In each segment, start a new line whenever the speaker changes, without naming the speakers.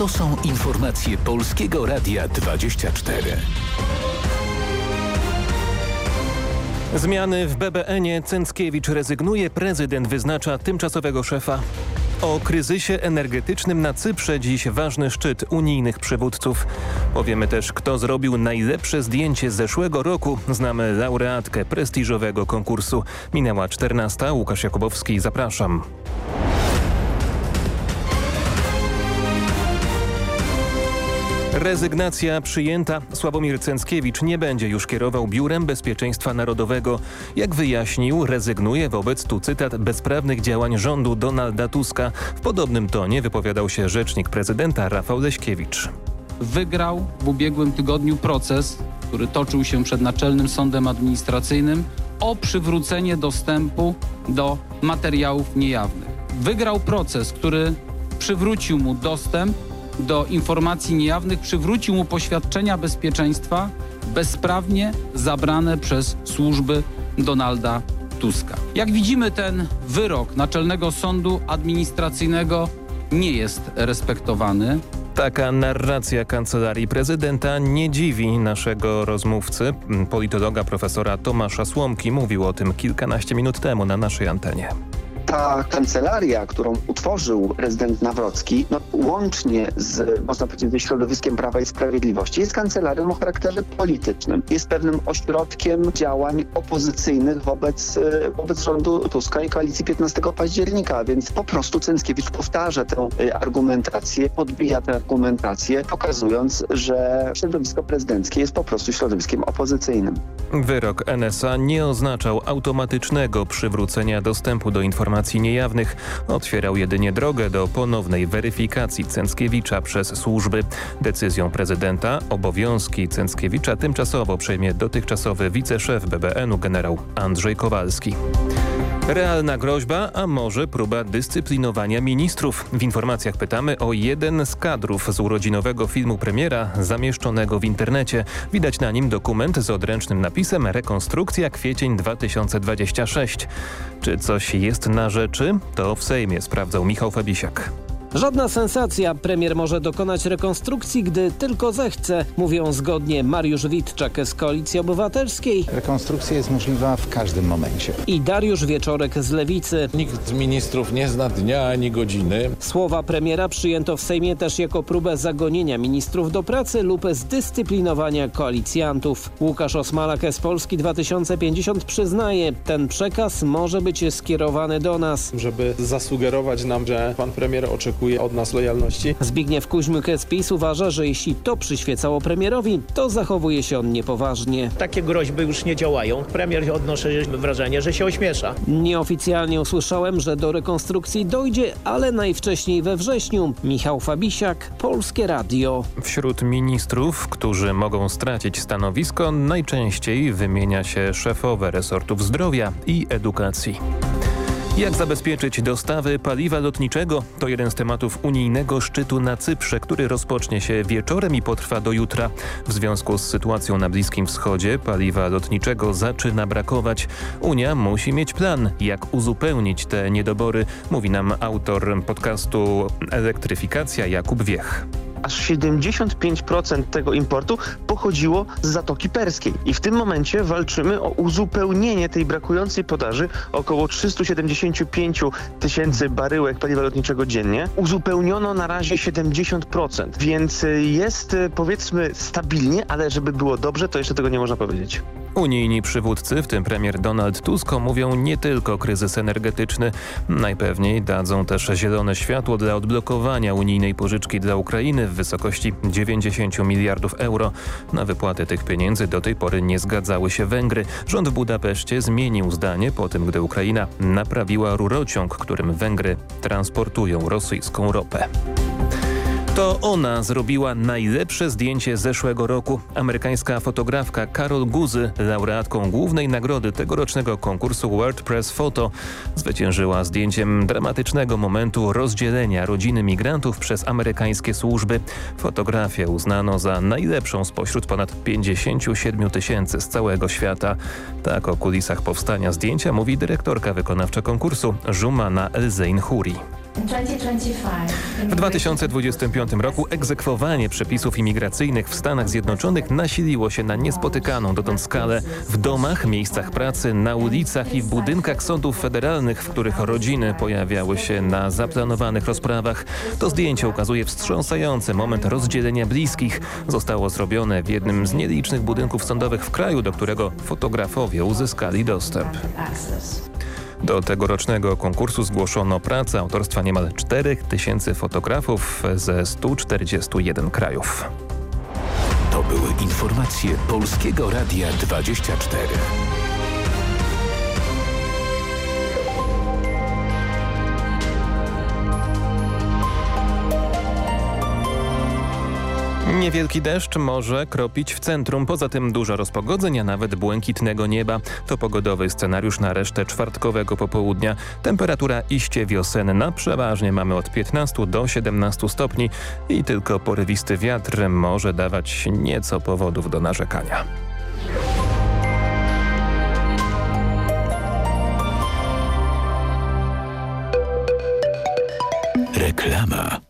To są informacje Polskiego Radia 24.
Zmiany w BBN-ie Cęckiewicz rezygnuje, prezydent wyznacza tymczasowego szefa. O kryzysie energetycznym na Cyprze dziś ważny szczyt unijnych przywódców. Powiemy też, kto zrobił najlepsze zdjęcie z zeszłego roku. Znamy laureatkę prestiżowego konkursu. Minęła 14. Łukasz Jakubowski, zapraszam. Rezygnacja przyjęta. Sławomir Cęckiewicz nie będzie już kierował Biurem Bezpieczeństwa Narodowego. Jak wyjaśnił, rezygnuje wobec, tu cytat, bezprawnych działań rządu Donalda Tuska. W podobnym tonie wypowiadał się rzecznik prezydenta Rafał Leśkiewicz.
Wygrał w ubiegłym tygodniu proces, który toczył się przed Naczelnym Sądem Administracyjnym o przywrócenie dostępu do materiałów niejawnych. Wygrał proces, który przywrócił mu dostęp do informacji niejawnych przywrócił mu poświadczenia bezpieczeństwa bezprawnie zabrane przez służby Donalda Tuska. Jak widzimy, ten wyrok Naczelnego Sądu Administracyjnego nie jest respektowany.
Taka narracja kancelarii prezydenta nie dziwi naszego rozmówcy, politologa profesora Tomasza Słomki. Mówił o tym kilkanaście minut temu na naszej antenie
ta kancelaria, którą utworzył prezydent Nawrocki, no, łącznie z, można powiedzieć, ze środowiskiem Prawa i Sprawiedliwości, jest kancelarią o charakterze politycznym. Jest pewnym ośrodkiem działań opozycyjnych wobec, e, wobec rządu Tuska i koalicji 15 października, więc po prostu Cęckiewicz powtarza tę e, argumentację, podbija tę argumentację, pokazując, że środowisko prezydenckie jest po prostu środowiskiem opozycyjnym.
Wyrok NSA nie oznaczał automatycznego przywrócenia dostępu do informacji informacji niejawnych otwierał jedynie drogę do ponownej weryfikacji Cęckiewicza przez służby. Decyzją prezydenta obowiązki Cęckiewicza tymczasowo przejmie dotychczasowy wiceszef BBN-u generał Andrzej Kowalski. Realna groźba, a może próba dyscyplinowania ministrów. W informacjach pytamy o jeden z kadrów z urodzinowego filmu premiera zamieszczonego w internecie. Widać na nim dokument z odręcznym napisem Rekonstrukcja kwiecień 2026. Czy coś jest na rzeczy? To w Sejmie sprawdzał Michał Fabisiak.
Żadna sensacja. Premier może dokonać rekonstrukcji, gdy tylko zechce, mówią zgodnie Mariusz Witczak z Koalicji Obywatelskiej.
Rekonstrukcja jest możliwa w każdym momencie.
I Dariusz Wieczorek z Lewicy.
Nikt z ministrów nie zna dnia ani godziny.
Słowa premiera przyjęto w Sejmie też jako próbę zagonienia ministrów do pracy lub zdyscyplinowania koalicjantów. Łukasz Osmalak z Polski 2050 przyznaje, ten przekaz może być skierowany do nas.
Żeby zasugerować nam, że pan premier oczekuje oczekuje od nas lojalności.
Zbigniew Kuźmyk z PiS uważa, że jeśli to przyświecało premierowi, to zachowuje się on niepoważnie.
Takie groźby już nie działają. Premier odnoszę wrażenie, że się ośmiesza.
Nieoficjalnie usłyszałem, że do rekonstrukcji dojdzie, ale najwcześniej we wrześniu. Michał Fabisiak, Polskie Radio.
Wśród ministrów, którzy mogą stracić stanowisko, najczęściej wymienia się szefowe resortów zdrowia i edukacji. Jak zabezpieczyć dostawy paliwa lotniczego? To jeden z tematów unijnego szczytu na Cyprze, który rozpocznie się wieczorem i potrwa do jutra. W związku z sytuacją na Bliskim Wschodzie paliwa lotniczego zaczyna brakować. Unia musi mieć plan, jak uzupełnić te niedobory, mówi nam autor podcastu Elektryfikacja Jakub Wiech
aż 75% tego importu pochodziło z Zatoki Perskiej. I w tym momencie walczymy o uzupełnienie tej brakującej podaży około 375 tysięcy baryłek paliwa lotniczego dziennie. Uzupełniono na razie 70%, więc jest powiedzmy stabilnie, ale żeby było dobrze, to jeszcze tego nie można powiedzieć.
Unijni przywódcy, w tym premier Donald Tusk, mówią nie tylko kryzys energetyczny. Najpewniej dadzą też zielone światło dla odblokowania unijnej pożyczki dla Ukrainy w wysokości 90 miliardów euro. Na wypłatę tych pieniędzy do tej pory nie zgadzały się Węgry. Rząd w Budapeszcie zmienił zdanie po tym, gdy Ukraina naprawiła rurociąg, którym Węgry transportują rosyjską ropę. To ona zrobiła najlepsze zdjęcie zeszłego roku. Amerykańska fotografka Carol Guzy, laureatką głównej nagrody tegorocznego konkursu World Press Photo, zwyciężyła zdjęciem dramatycznego momentu rozdzielenia rodziny migrantów przez amerykańskie służby. Fotografię uznano za najlepszą spośród ponad 57 tysięcy z całego świata. Tak o kulisach powstania zdjęcia mówi dyrektorka wykonawcza konkursu Jumana Elzein Huri. W 2025 roku egzekwowanie przepisów imigracyjnych w Stanach Zjednoczonych nasiliło się na niespotykaną dotąd skalę. W domach, miejscach pracy, na ulicach i w budynkach sądów federalnych, w których rodziny pojawiały się na zaplanowanych rozprawach. To zdjęcie ukazuje wstrząsający moment rozdzielenia bliskich. Zostało zrobione w jednym z nielicznych budynków sądowych w kraju, do którego fotografowie uzyskali dostęp. Do tegorocznego konkursu zgłoszono pracę autorstwa niemal 4000 fotografów ze 141 krajów.
To były informacje Polskiego Radia 24.
Niewielki deszcz może kropić w centrum, poza tym dużo rozpogodzeń, a nawet błękitnego nieba. To pogodowy scenariusz na resztę czwartkowego popołudnia. Temperatura iście wiosenna, przeważnie mamy od 15 do 17 stopni i tylko porywisty wiatr może dawać nieco powodów do narzekania.
Reklama.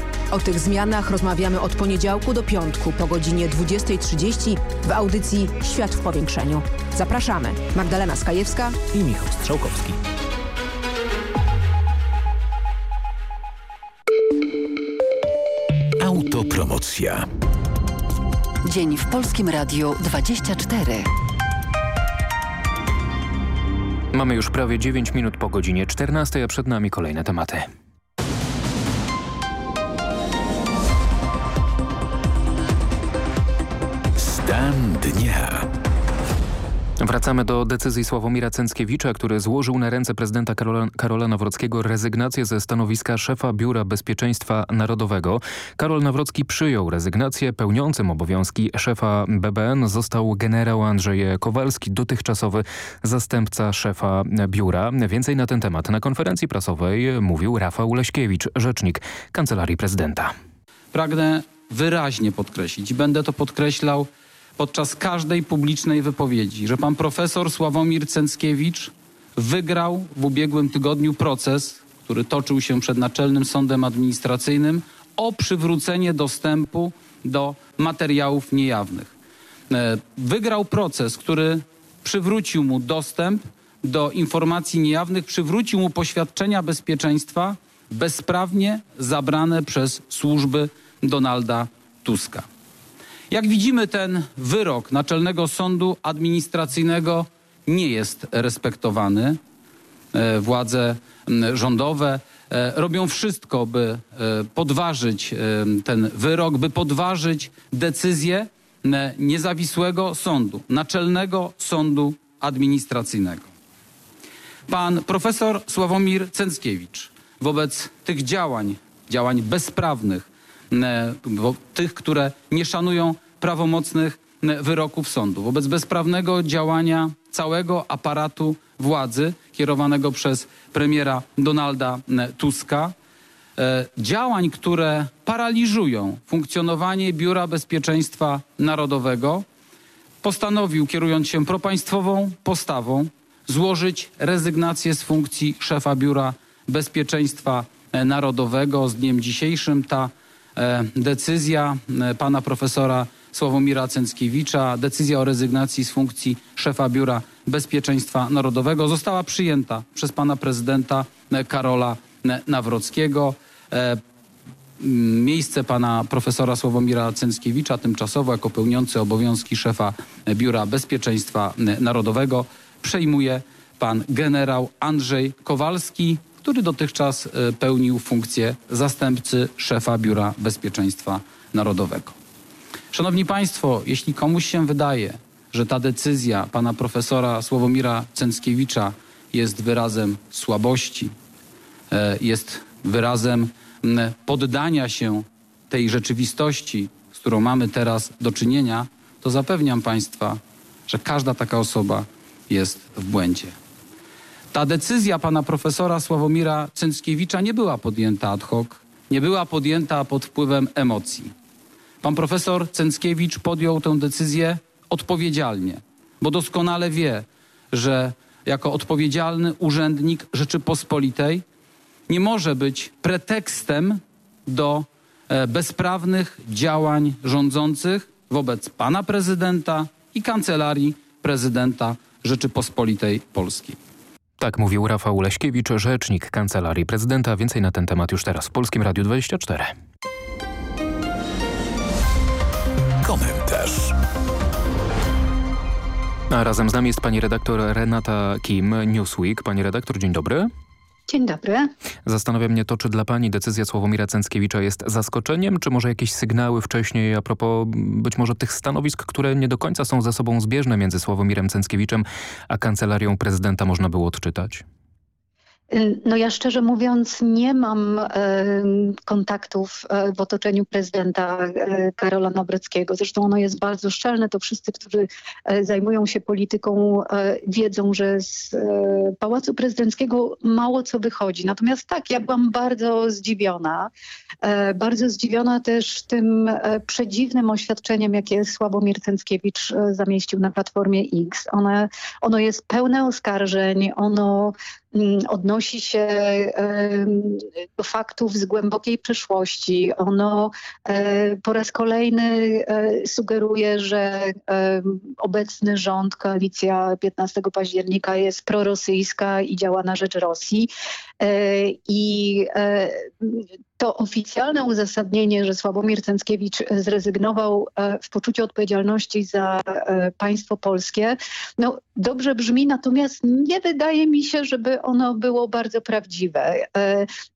O tych zmianach rozmawiamy od poniedziałku do piątku po godzinie 20.30 w audycji Świat w powiększeniu. Zapraszamy. Magdalena Skajewska
i Michał Strzałkowski.
Autopromocja.
Dzień w Polskim Radiu 24.
Mamy już prawie 9 minut po godzinie 14, a przed nami kolejne tematy.
Stan dnia.
Wracamy do decyzji Sławomira Cęckiewicza, który złożył na ręce prezydenta Karola, Karola Nawrockiego rezygnację ze stanowiska szefa Biura Bezpieczeństwa Narodowego. Karol Nawrocki przyjął rezygnację. Pełniącym obowiązki szefa BBN został generał Andrzej Kowalski, dotychczasowy zastępca szefa biura. Więcej na ten temat na konferencji prasowej mówił Rafał Leśkiewicz, rzecznik Kancelarii Prezydenta.
Pragnę wyraźnie podkreślić i będę to podkreślał podczas każdej publicznej wypowiedzi, że pan profesor Sławomir Cęckiewicz wygrał w ubiegłym tygodniu proces, który toczył się przed Naczelnym Sądem Administracyjnym o przywrócenie dostępu do materiałów niejawnych. Wygrał proces, który przywrócił mu dostęp do informacji niejawnych, przywrócił mu poświadczenia bezpieczeństwa bezprawnie zabrane przez służby Donalda Tuska. Jak widzimy, ten wyrok Naczelnego Sądu Administracyjnego nie jest respektowany. władze rządowe robią wszystko, by podważyć ten wyrok, by podważyć decyzję niezawisłego sądu, Naczelnego Sądu Administracyjnego. Pan profesor Sławomir Cęckiewicz wobec tych działań, działań bezprawnych, tych, które nie szanują prawomocnych wyroków sądu, wobec bezprawnego działania całego aparatu władzy kierowanego przez premiera Donalda Tuska, działań, które paraliżują funkcjonowanie Biura Bezpieczeństwa Narodowego, postanowił, kierując się propaństwową postawą, złożyć rezygnację z funkcji szefa Biura Bezpieczeństwa Narodowego. Z dniem dzisiejszym ta decyzja pana profesora Sławomira Cęckiewicza, decyzja o rezygnacji z funkcji szefa Biura Bezpieczeństwa Narodowego została przyjęta przez pana prezydenta Karola Nawrockiego. Miejsce pana profesora Sławomira Cęckiewicza tymczasowo jako pełniący obowiązki szefa Biura Bezpieczeństwa Narodowego przejmuje pan generał Andrzej Kowalski, który dotychczas pełnił funkcję zastępcy szefa Biura Bezpieczeństwa Narodowego. Szanowni Państwo, jeśli komuś się wydaje, że ta decyzja pana profesora Sławomira Cęckiewicza jest wyrazem słabości, jest wyrazem poddania się tej rzeczywistości, z którą mamy teraz do czynienia, to zapewniam Państwa, że każda taka osoba jest w błędzie. Ta decyzja pana profesora Sławomira Cęckiewicza nie była podjęta ad hoc, nie była podjęta pod wpływem emocji. Pan profesor Cęckiewicz podjął tę decyzję odpowiedzialnie, bo doskonale wie, że jako odpowiedzialny urzędnik Rzeczypospolitej nie może być pretekstem do bezprawnych działań rządzących wobec pana prezydenta i kancelarii prezydenta Rzeczypospolitej Polskiej.
Tak mówił Rafał Leśkiewicz, rzecznik Kancelarii Prezydenta. Więcej na ten temat już teraz w Polskim Radiu 24.
Komentarz.
A razem z nami jest pani redaktor Renata Kim, Newsweek. Pani redaktor, dzień dobry.
Dzień dobry.
Zastanawia mnie to, czy dla pani decyzja Sławomira Cęckiewicza jest zaskoczeniem, czy może jakieś sygnały wcześniej a propos być może tych stanowisk, które nie do końca są ze sobą zbieżne między Sławomirem Cęckiewiczem a kancelarią prezydenta można było odczytać?
No ja szczerze mówiąc nie mam e, kontaktów e, w otoczeniu prezydenta e, Karola Nawrockiego. Zresztą ono jest bardzo szczelne. To wszyscy, którzy zajmują się polityką wiedzą, że z Pałacu Prezydenckiego mało co wychodzi. Natomiast tak, ja byłam bardzo zdziwiona. Bardzo zdziwiona też tym przedziwnym oświadczeniem, jakie Sławomir Cęckiewicz zamieścił na Platformie X. One, ono jest pełne oskarżeń, ono odnosi się do faktów z głębokiej przeszłości. Ono po raz kolejny sugeruje, że obecny rząd, koalicja 15 października jest prorosyjska i działa na rzecz Rosji. I to oficjalne uzasadnienie, że Sławomir Cęckiewicz zrezygnował w poczuciu odpowiedzialności za państwo polskie, no dobrze brzmi, natomiast nie wydaje mi się, żeby ono było bardzo prawdziwe.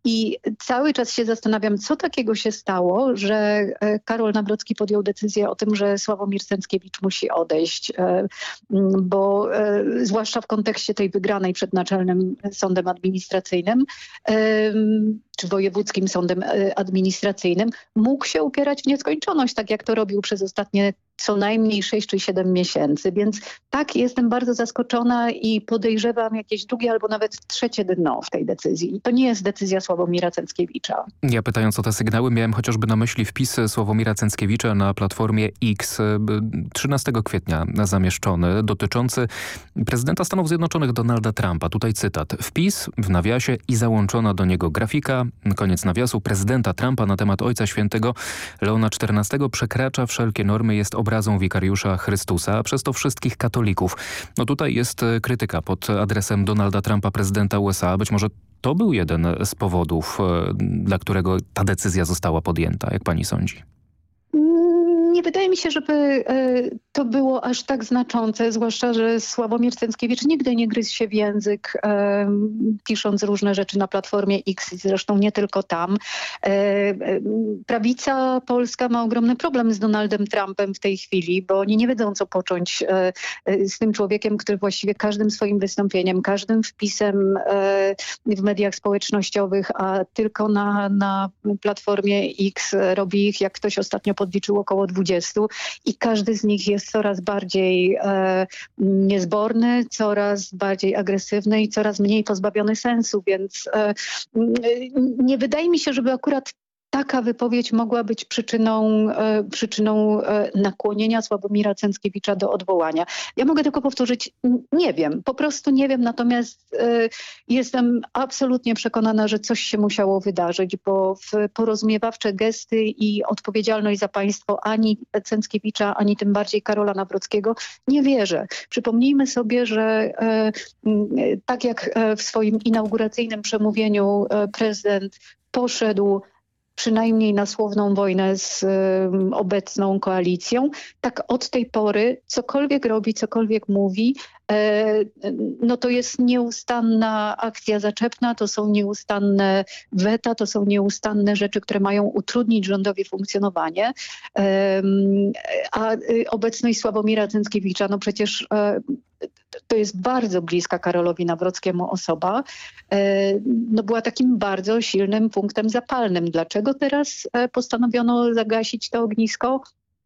I cały czas się zastanawiam, co takiego się stało, że Karol Nawrocki podjął decyzję o tym, że Sławomir Cęckiewicz musi odejść, bo zwłaszcza w kontekście tej wygranej przed Naczelnym Sądem Administracyjnym, czy Wojewódzkim Sądem Administracyjnym, mógł się upierać w nieskończoność, tak jak to robił przez ostatnie co najmniej 6 czy 7 miesięcy. Więc tak, jestem bardzo zaskoczona i podejrzewam jakieś drugie albo nawet trzecie dno w tej decyzji. To nie jest decyzja Sławomira Cęckiewicza.
Ja pytając o te sygnały miałem chociażby na myśli wpis Sławomira Cęckiewicza na platformie X 13 kwietnia zamieszczony dotyczący prezydenta Stanów Zjednoczonych Donalda Trumpa. Tutaj cytat. Wpis w nawiasie i załączona do niego grafika, koniec nawiasu, prezydenta Trumpa na temat Ojca Świętego Leona XIV przekracza wszelkie normy, jest obrazą wikariusza Chrystusa, a przez to wszystkich katolików. No tutaj jest krytyka pod adresem Donalda Trumpa, prezydenta USA. Być może to był jeden z powodów, dla którego ta decyzja została podjęta, jak pani sądzi?
Nie wydaje mi się, żeby to było aż tak znaczące, zwłaszcza, że Sławomir Cęckiewicz nigdy nie gryzł się w język, e, pisząc różne rzeczy na Platformie X, zresztą nie tylko tam. E, e, prawica polska ma ogromny problem z Donaldem Trumpem w tej chwili, bo oni nie wiedzą, co począć e, e, z tym człowiekiem, który właściwie każdym swoim wystąpieniem, każdym wpisem e, w mediach społecznościowych, a tylko na, na Platformie X robi ich, jak ktoś ostatnio podliczył, około 20 i każdy z nich jest coraz bardziej e, niezborny, coraz bardziej agresywny i coraz mniej pozbawiony sensu, więc e, nie wydaje mi się, żeby akurat taka wypowiedź mogła być przyczyną, e, przyczyną e, nakłonienia Sławomira Cęckiewicza do odwołania. Ja mogę tylko powtórzyć, nie wiem, po prostu nie wiem, natomiast e, jestem absolutnie przekonana, że coś się musiało wydarzyć, bo porozumiewawcze gesty i odpowiedzialność za państwo ani Cęckiewicza, ani tym bardziej Karola Nawrockiego nie wierzę. Przypomnijmy sobie, że tak jak w swoim inauguracyjnym przemówieniu prezydent poszedł przynajmniej na słowną wojnę z y, obecną koalicją, tak od tej pory cokolwiek robi, cokolwiek mówi, e, no to jest nieustanna akcja zaczepna, to są nieustanne weta, to są nieustanne rzeczy, które mają utrudnić rządowi funkcjonowanie. A y, obecność Sławomira Cęckiewicza, no przecież e, to jest bardzo bliska Karolowi Nawrockiemu osoba, e, no była takim bardzo silnym punktem zapalnym. Dlaczego teraz e, postanowiono zagasić to ognisko?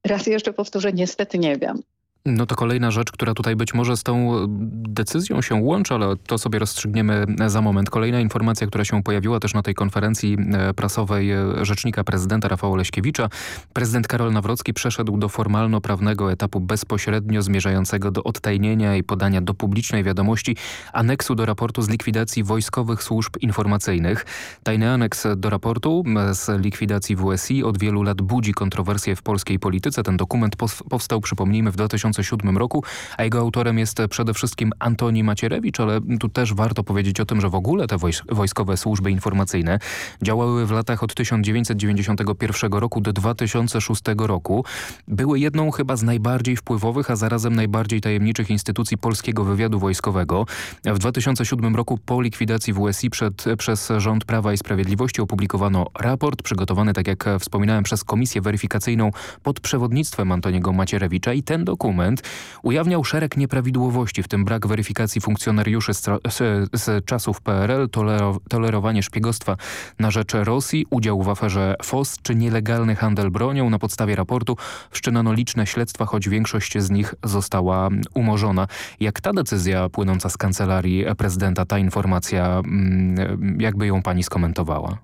Raz jeszcze powtórzę, niestety nie wiem.
No to kolejna rzecz, która tutaj być może z tą e, decyzją się łączy, ale to sobie rozstrzygniemy za moment. Kolejna informacja, która się pojawiła też na tej konferencji e, prasowej e, rzecznika prezydenta Rafała Leśkiewicza. Prezydent Karol Nawrocki przeszedł do formalno-prawnego etapu bezpośrednio zmierzającego do odtajnienia i podania do publicznej wiadomości aneksu do raportu z likwidacji wojskowych służb informacyjnych. Tajny aneks do raportu z likwidacji WSI od wielu lat budzi kontrowersje w polskiej polityce. Ten dokument powstał, przypomnijmy, w 2000 2007 roku, a jego autorem jest przede wszystkim Antoni Macierewicz, ale tu też warto powiedzieć o tym, że w ogóle te wojskowe służby informacyjne działały w latach od 1991 roku do 2006 roku. Były jedną chyba z najbardziej wpływowych, a zarazem najbardziej tajemniczych instytucji polskiego wywiadu wojskowego. W 2007 roku po likwidacji WSI przed, przez rząd Prawa i Sprawiedliwości opublikowano raport przygotowany, tak jak wspominałem, przez Komisję Weryfikacyjną pod przewodnictwem Antoniego Macierewicza i ten dokument dokument ujawniał szereg nieprawidłowości, w tym brak weryfikacji funkcjonariuszy z, z, z czasów PRL, tolero, tolerowanie szpiegostwa na rzecz Rosji, udział w aferze FOS czy nielegalny handel bronią. Na podstawie raportu wszczynano liczne śledztwa, choć większość z nich została umorzona. Jak ta decyzja płynąca z kancelarii prezydenta, ta informacja, mm, jakby ją pani skomentowała?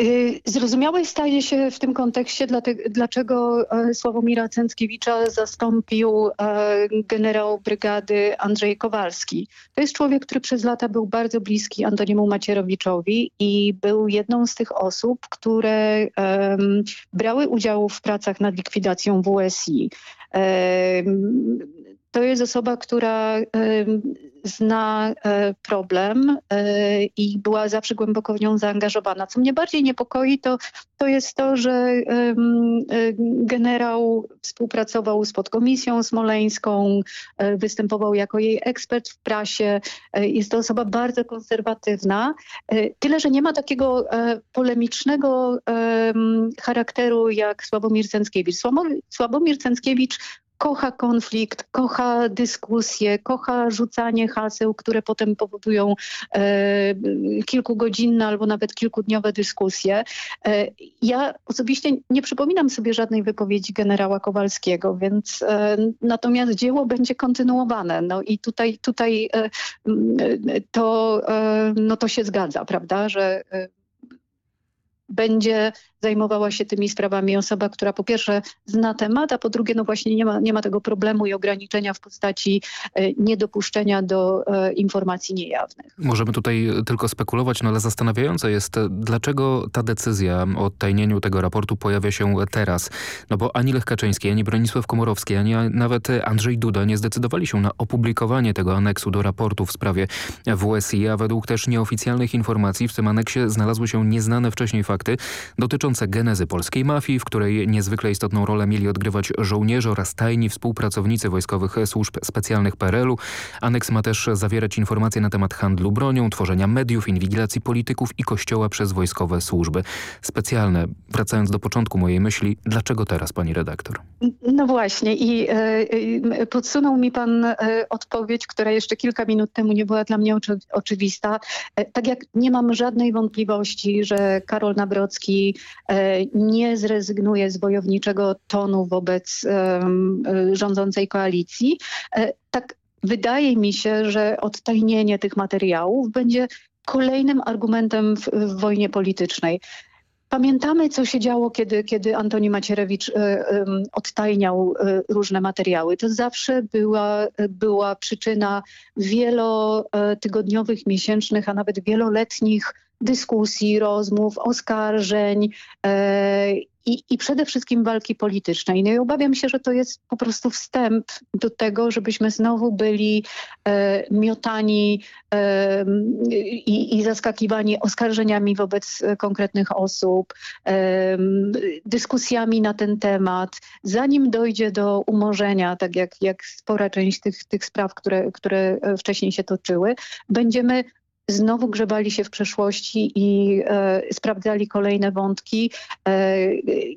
Y, zrozumiałe staje się w tym kontekście, dlaczego e, Sławomira Cęckiewicza zastąpił e, generał brygady Andrzej Kowalski. To jest człowiek, który przez lata był bardzo bliski Antoniemu Macierowiczowi i był jedną z tych osób, które um, brały udział w pracach nad likwidacją WSI. Um, to jest osoba, która zna e, problem e, i była zawsze głęboko w nią zaangażowana. Co mnie bardziej niepokoi, to, to jest to, że e, generał współpracował z podkomisją smoleńską, występował jako jej ekspert w prasie. Jest to osoba bardzo konserwatywna. Tyle, że nie ma takiego polemicznego charakteru jak Sławomir Cęckiewicz. Sławomir Cęckiewicz kocha konflikt, kocha dyskusję, kocha rzucanie haseł, które potem powodują e, kilkugodzinne albo nawet kilkudniowe dyskusje. E, ja osobiście nie przypominam sobie żadnej wypowiedzi generała Kowalskiego, więc e, natomiast dzieło będzie kontynuowane. No i tutaj, tutaj e, to, e, no to się zgadza, prawda, że e, będzie zajmowała się tymi sprawami osoba, która po pierwsze zna temat, a po drugie no właśnie nie ma, nie ma tego problemu i ograniczenia w postaci e, niedopuszczenia do e, informacji niejawnych.
Możemy tutaj tylko spekulować, no ale zastanawiające jest, dlaczego ta decyzja o odtajnieniu tego raportu pojawia się teraz. No bo ani Lech Kaczyński, ani Bronisław Komorowski, ani nawet Andrzej Duda nie zdecydowali się na opublikowanie tego aneksu do raportu w sprawie WSI, a według też nieoficjalnych informacji w tym aneksie znalazły się nieznane wcześniej fakty dotyczące dotyczące genezy polskiej mafii, w której niezwykle istotną rolę mieli odgrywać żołnierze oraz tajni współpracownicy wojskowych służb specjalnych PRL-u. Aneks ma też zawierać informacje na temat handlu bronią, tworzenia mediów, inwigilacji polityków i kościoła przez wojskowe służby specjalne. Wracając do początku mojej myśli, dlaczego teraz pani redaktor?
No właśnie i e, e, podsunął mi pan e, odpowiedź, która jeszcze kilka minut temu nie była dla mnie oczy, oczywista. Tak jak nie mam żadnej wątpliwości, że Karol Nawrocki e, nie zrezygnuje z wojowniczego tonu wobec e, rządzącej koalicji, tak wydaje mi się, że odtajnienie tych materiałów będzie kolejnym argumentem w, w wojnie politycznej. Pamiętamy, co się działo, kiedy, kiedy Antoni Macierewicz y, y, odtajniał y, różne materiały. To zawsze była, była przyczyna wielotygodniowych, miesięcznych, a nawet wieloletnich dyskusji, rozmów, oskarżeń e, i, i przede wszystkim walki politycznej. No i obawiam się, że to jest po prostu wstęp do tego, żebyśmy znowu byli e, miotani e, i, i zaskakiwani oskarżeniami wobec konkretnych osób, e, dyskusjami na ten temat, zanim dojdzie do umorzenia, tak jak, jak spora część tych, tych spraw, które, które wcześniej się toczyły, będziemy znowu grzebali się w przeszłości i e, sprawdzali kolejne wątki. E,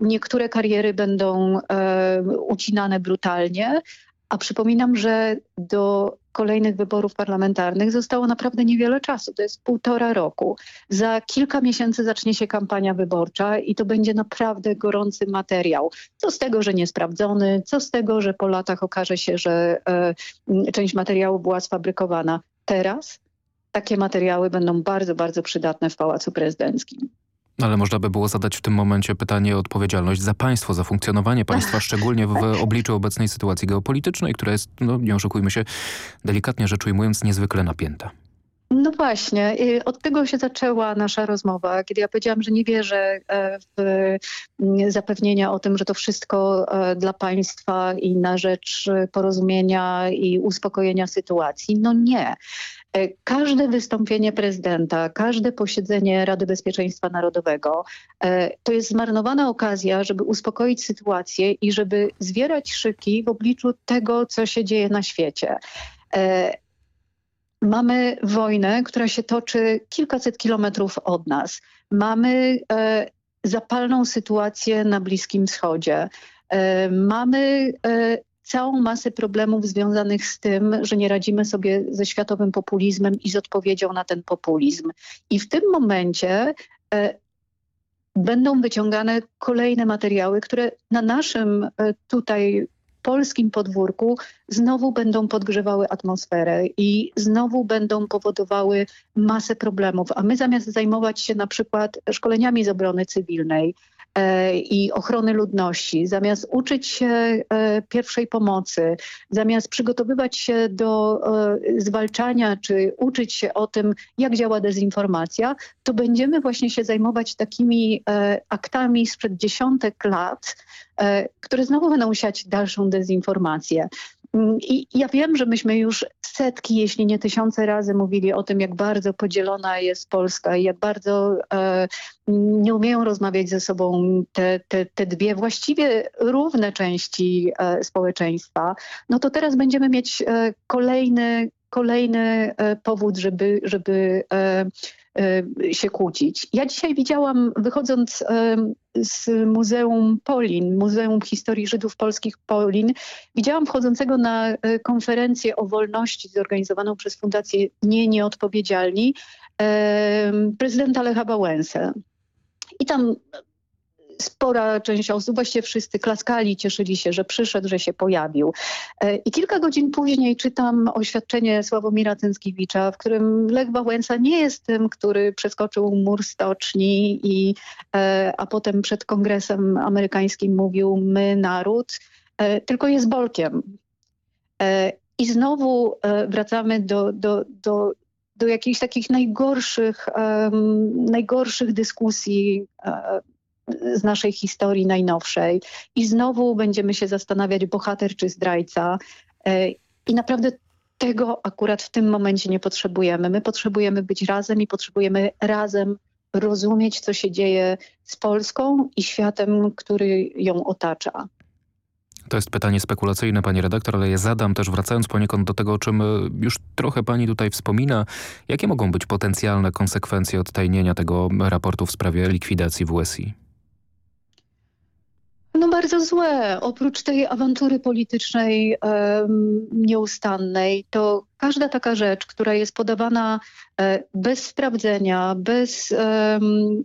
niektóre kariery będą e, ucinane brutalnie, a przypominam, że do kolejnych wyborów parlamentarnych zostało naprawdę niewiele czasu. To jest półtora roku. Za kilka miesięcy zacznie się kampania wyborcza i to będzie naprawdę gorący materiał. Co z tego, że niesprawdzony, co z tego, że po latach okaże się, że e, część materiału była sfabrykowana. Teraz takie materiały będą bardzo, bardzo przydatne w Pałacu Prezydenckim.
Ale można by było zadać w tym momencie pytanie o odpowiedzialność za państwo, za funkcjonowanie państwa, szczególnie w obliczu obecnej sytuacji geopolitycznej, która jest, no nie oszukujmy się, delikatnie rzecz ujmując, niezwykle napięta.
No właśnie, od tego się zaczęła nasza rozmowa, kiedy ja powiedziałam, że nie wierzę e, w mm, zapewnienia o tym, że to wszystko e, dla państwa i na rzecz porozumienia i uspokojenia sytuacji. No nie. E, każde wystąpienie prezydenta, każde posiedzenie Rady Bezpieczeństwa Narodowego to jest zmarnowana okazja, żeby uspokoić sytuację i żeby zwierać szyki w obliczu tego, co się dzieje na świecie. Mamy wojnę, która się toczy kilkaset kilometrów od nas. Mamy e, zapalną sytuację na Bliskim Wschodzie. E, mamy e, całą masę problemów związanych z tym, że nie radzimy sobie ze światowym populizmem i z odpowiedzią na ten populizm. I w tym momencie e, będą wyciągane kolejne materiały, które na naszym e, tutaj polskim podwórku znowu będą podgrzewały atmosferę i znowu będą powodowały masę problemów. A my zamiast zajmować się na przykład szkoleniami z obrony cywilnej, i ochrony ludności, zamiast uczyć się e, pierwszej pomocy, zamiast przygotowywać się do e, zwalczania czy uczyć się o tym, jak działa dezinformacja, to będziemy właśnie się zajmować takimi aktami sprzed dziesiątek lat, które znowu będą siać dalszą dezinformację. Mm, I ja wiem, że myśmy już setki, jeśli nie tysiące razy mówili o tym, jak bardzo podzielona jest Polska i jak bardzo e, nie umieją rozmawiać ze sobą te, te, te dwie właściwie równe części e, społeczeństwa, no to teraz będziemy mieć e, kolejny, kolejny e, powód, żeby, żeby e, się kłócić. Ja dzisiaj widziałam, wychodząc z Muzeum Polin, Muzeum Historii Żydów Polskich Polin, widziałam wchodzącego na y, konferencję o wolności zorganizowaną przez Fundację Nie Nieodpowiedzialni prezydenta Lecha Wałęsę. I tam spora część osób, właściwie wszyscy klaskali, cieszyli się, że przyszedł, że się pojawił. E, I kilka godzin później czytam oświadczenie Sławomira Cęckiewicza, w którym Lech Wałęsa nie jest tym, który przeskoczył mur stoczni, i, e, a potem przed kongresem amerykańskim mówił my naród, e, tylko jest Bolkiem. I znowu wracamy do, do, do, do jakichś takich najgorszych, um, najgorszych dyskusji z naszej historii najnowszej i znowu będziemy się zastanawiać bohater czy zdrajca e, i naprawdę tego akurat w tym momencie nie potrzebujemy. My potrzebujemy być razem i potrzebujemy razem rozumieć, co się dzieje z Polską i światem, który ją otacza.
To jest pytanie spekulacyjne, pani redaktor, ale je zadam też wracając poniekąd do tego, o czym e, już trochę pani tutaj wspomina. Jakie mogą być potencjalne konsekwencje odtajnienia tego raportu w sprawie likwidacji WSI?
No bardzo złe. Oprócz tej awantury politycznej um, nieustannej, to każda taka rzecz, która jest podawana e, bez sprawdzenia, bez um,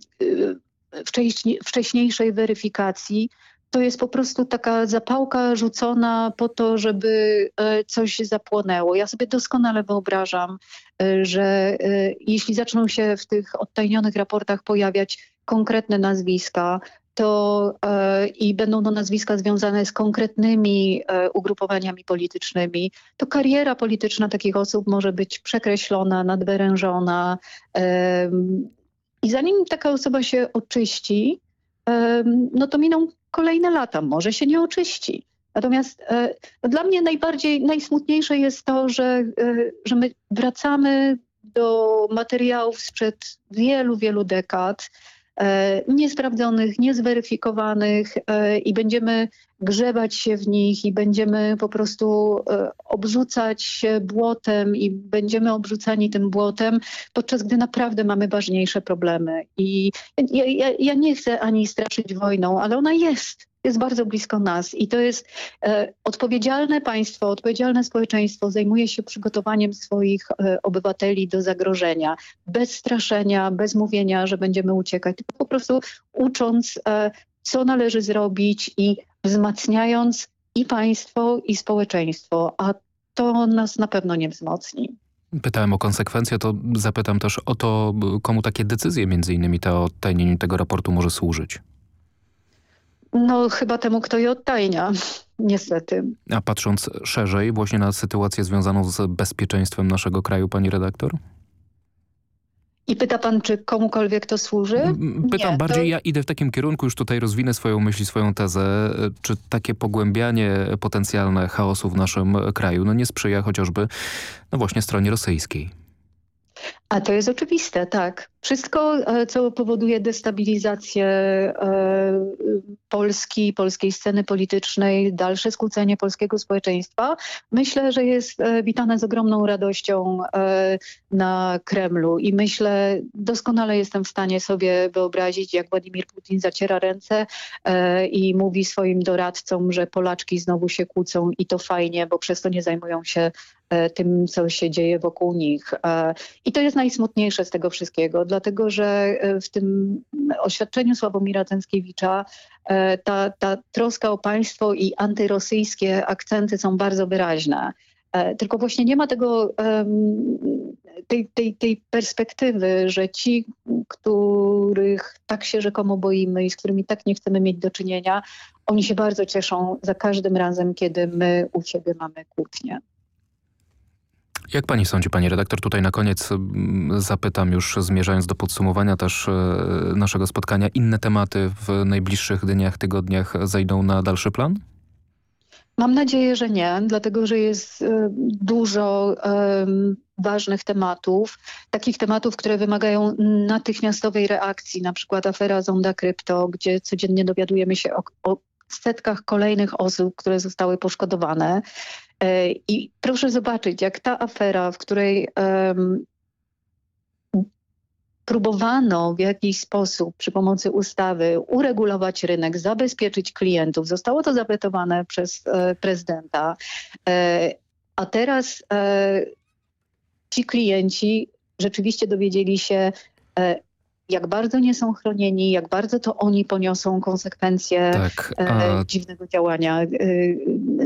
wcześniejszej weryfikacji, to jest po prostu taka zapałka rzucona po to, żeby e, coś zapłonęło. Ja sobie doskonale wyobrażam, e, że e, jeśli zaczną się w tych odtajnionych raportach pojawiać konkretne nazwiska, to i będą to nazwiska związane z konkretnymi ugrupowaniami politycznymi, to kariera polityczna takich osób może być przekreślona, nadwyrężona. I zanim taka osoba się oczyści, no to miną kolejne lata, może się nie oczyści. Natomiast e, no dla mnie najbardziej, najsmutniejsze jest to, że, e, że my wracamy do materiałów sprzed wielu, wielu dekad, e, niesprawdzonych, niezweryfikowanych i będziemy grzebać się w nich i będziemy po prostu obrzucać się błotem i będziemy obrzucani tym błotem, podczas gdy naprawdę mamy ważniejsze problemy. I ja, ja, ja nie chcę ani straszyć wojną, ale ona jest jest bardzo blisko nas i to jest e, odpowiedzialne państwo, odpowiedzialne społeczeństwo zajmuje się przygotowaniem swoich e, obywateli do zagrożenia, bez straszenia, bez mówienia, że będziemy uciekać, tylko po prostu ucząc, e, co należy zrobić i wzmacniając i państwo, i społeczeństwo, a to nas na pewno nie wzmocni.
Pytałem o konsekwencje, to zapytam też o to, komu takie decyzje, między innymi to odtajnieniu tego raportu może służyć.
No chyba temu, kto je odtajnia, niestety.
A patrząc szerzej właśnie na sytuację związaną z bezpieczeństwem naszego kraju, pani redaktor?
I pyta pan, czy komukolwiek to służy?
Pytam
Nie,
bardziej,
to...
ja idę w takim kierunku, już tutaj rozwinę swoją myśl, swoją tezę. Czy takie pogłębianie potencjalne chaosu w naszym kraju no nie sprzyja chociażby no właśnie stronie rosyjskiej?
A to jest oczywiste, tak. Wszystko, e, co powoduje destabilizację e, Polski, polskiej sceny politycznej, dalsze skłócenie polskiego społeczeństwa, myślę, że jest e, witane z ogromną radością na Kremlu. I myślę, doskonale jestem w stanie sobie wyobrazić, jak Władimir Putin zaciera ręce i mówi swoim doradcom, że Polaczki znowu się kłócą i to fajnie, bo przez to nie zajmują się tym, co się dzieje wokół nich. I to jest najsmutniejsze z tego wszystkiego dlatego że e, w tym oświadczeniu Sławomira Cęckiewicza e, ta, ta troska o państwo i antyrosyjskie akcenty są bardzo wyraźne. E, tylko właśnie nie ma tego, tej, tej, tej perspektywy, że ci, których tak się rzekomo boimy i z którymi tak nie chcemy mieć do czynienia, oni się bardzo cieszą za każdym razem, kiedy my u siebie mamy kłótnie.
Jak pani sądzi, pani redaktor, tutaj na koniec zapytam już zmierzając do podsumowania też e, naszego spotkania, inne tematy w najbliższych dniach, tygodniach zejdą na dalszy plan?
Mam nadzieję, że nie, dlatego że jest e, dużo um, ważnych tematów, takich tematów, które wymagają natychmiastowej reakcji, na przykład afera Zonda Krypto, gdzie codziennie dowiadujemy się o, o setkach kolejnych osób, które zostały poszkodowane. E, I proszę zobaczyć, jak ta afera, w której um, próbowano w jakiś sposób przy pomocy ustawy uregulować rynek, zabezpieczyć klientów. Zostało to zawetowane przez e, prezydenta. E, a teraz e, ci klienci rzeczywiście dowiedzieli się, e, jak bardzo nie są chronieni, jak bardzo to oni poniosą konsekwencje tak, e, a... dziwnego działania e,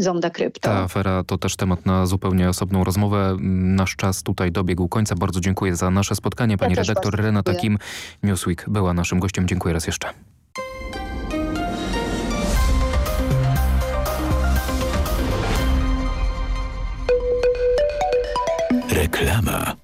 zonda krypto.
Ta afera to też temat na zupełnie osobną rozmowę. Nasz czas tutaj dobiegł końca. Bardzo dziękuję za nasze spotkanie. Pani ja redaktor Renata Kim, Newsweek była naszym gościem. Dziękuję raz jeszcze.
Reklama.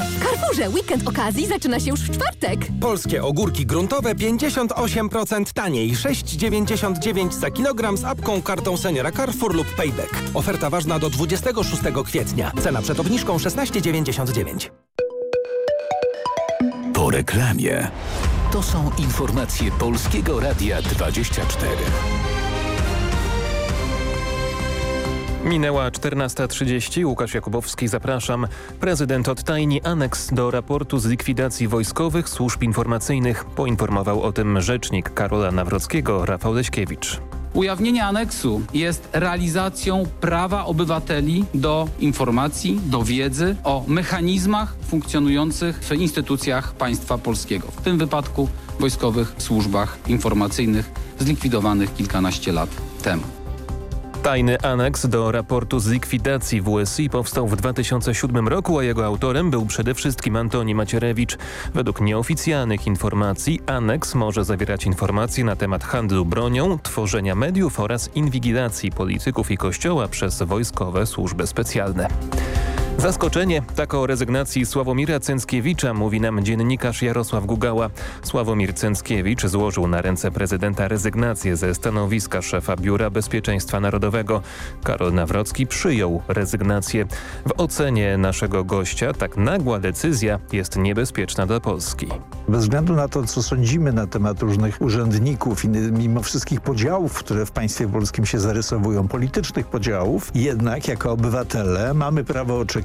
Carrefourze weekend okazji zaczyna się już w czwartek.
Polskie ogórki gruntowe 58% taniej. 6,99 za kilogram z apką, kartą seniora Carrefour lub Payback. Oferta ważna do 26 kwietnia. Cena przed obniżką 16,99.
Po reklamie. To są informacje Polskiego Radia 24.
Minęła 14.30. Łukasz Jakubowski, zapraszam. Prezydent odtajni aneks do raportu z likwidacji wojskowych służb informacyjnych. Poinformował o tym rzecznik Karola Nawrockiego, Rafał Leśkiewicz.
Ujawnienie aneksu jest realizacją prawa obywateli do informacji, do wiedzy o mechanizmach funkcjonujących w instytucjach państwa polskiego. W tym wypadku wojskowych służbach informacyjnych zlikwidowanych kilkanaście lat temu.
Tajny aneks do raportu z likwidacji WSI powstał w 2007 roku, a jego autorem był przede wszystkim Antoni Macierewicz. Według nieoficjalnych informacji aneks może zawierać informacje na temat handlu bronią, tworzenia mediów oraz inwigilacji polityków i kościoła przez wojskowe służby specjalne. Zaskoczenie. Tak o rezygnacji Sławomira Cęckiewicza mówi nam dziennikarz Jarosław Gugała. Sławomir Cęckiewicz złożył na ręce prezydenta rezygnację ze stanowiska szefa Biura Bezpieczeństwa Narodowego. Karol Nawrocki przyjął rezygnację. W ocenie naszego gościa tak nagła decyzja jest niebezpieczna dla Polski.
Bez względu na to, co sądzimy na temat różnych urzędników i mimo wszystkich podziałów, które w państwie polskim się zarysowują, politycznych podziałów, jednak jako obywatele mamy prawo oczekiwać,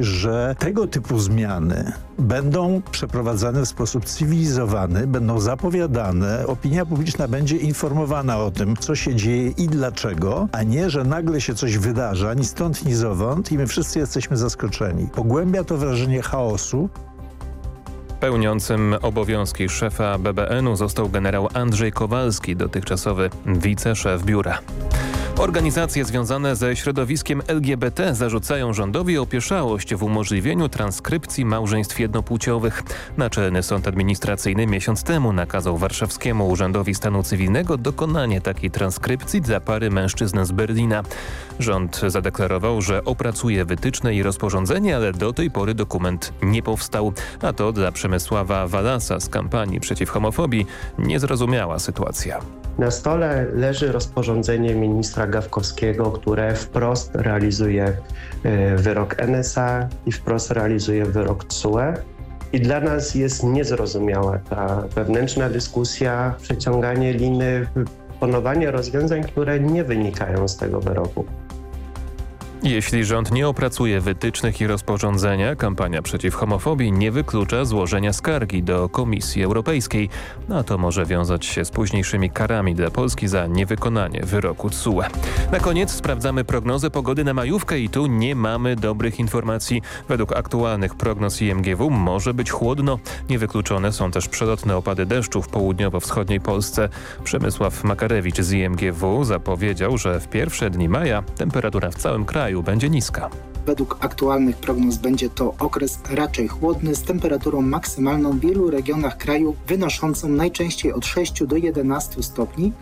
że tego typu zmiany będą przeprowadzane w sposób cywilizowany, będą zapowiadane, opinia publiczna będzie informowana o tym, co się dzieje i dlaczego, a nie, że nagle się coś wydarza, ni stąd, ni zowąd i my wszyscy jesteśmy zaskoczeni. Pogłębia to wrażenie chaosu,
Pełniącym obowiązki szefa BBN-u został generał Andrzej Kowalski, dotychczasowy wiceszef biura. Organizacje związane ze środowiskiem LGBT zarzucają rządowi opieszałość w umożliwieniu transkrypcji małżeństw jednopłciowych. Naczelny Sąd Administracyjny miesiąc temu nakazał warszawskiemu Urzędowi Stanu Cywilnego dokonanie takiej transkrypcji dla pary mężczyzn z Berlina. Rząd zadeklarował, że opracuje wytyczne i rozporządzenie, ale do tej pory dokument nie powstał. A to dla Przemysława Walasa z kampanii przeciw homofobii niezrozumiała sytuacja.
Na stole leży rozporządzenie ministra Gawkowskiego, które wprost realizuje wyrok NSA i wprost realizuje wyrok TSUE. I dla nas jest niezrozumiała ta wewnętrzna dyskusja, przeciąganie liny, ponowanie rozwiązań, które nie wynikają z tego wyroku.
Jeśli rząd nie opracuje wytycznych i rozporządzenia, kampania przeciw homofobii nie wyklucza złożenia skargi do Komisji Europejskiej. A to może wiązać się z późniejszymi karami dla Polski za niewykonanie wyroku TSUE. Na koniec sprawdzamy prognozę pogody na majówkę i tu nie mamy dobrych informacji. Według aktualnych prognoz IMGW może być chłodno. Niewykluczone są też przelotne opady deszczu w południowo-wschodniej Polsce. Przemysław Makarewicz z IMGW zapowiedział, że w pierwsze dni maja temperatura w całym kraju będzie niska.
Według aktualnych prognoz będzie to okres raczej chłodny z temperaturą maksymalną w wielu regionach kraju wynoszącą najczęściej od 6 do 11 stopni,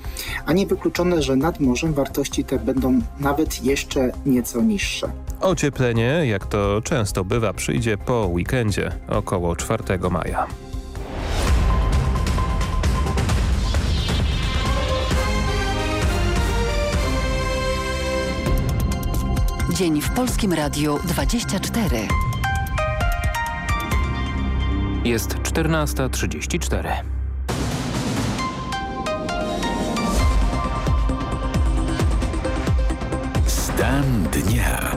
a niewykluczone, że nad morzem wartości te będą nawet jeszcze nieco niższe.
Ocieplenie, jak to często bywa, przyjdzie po weekendzie około 4 maja.
Dzień w Polskim Radiu 24.
Jest 14.34.
Stan dnia.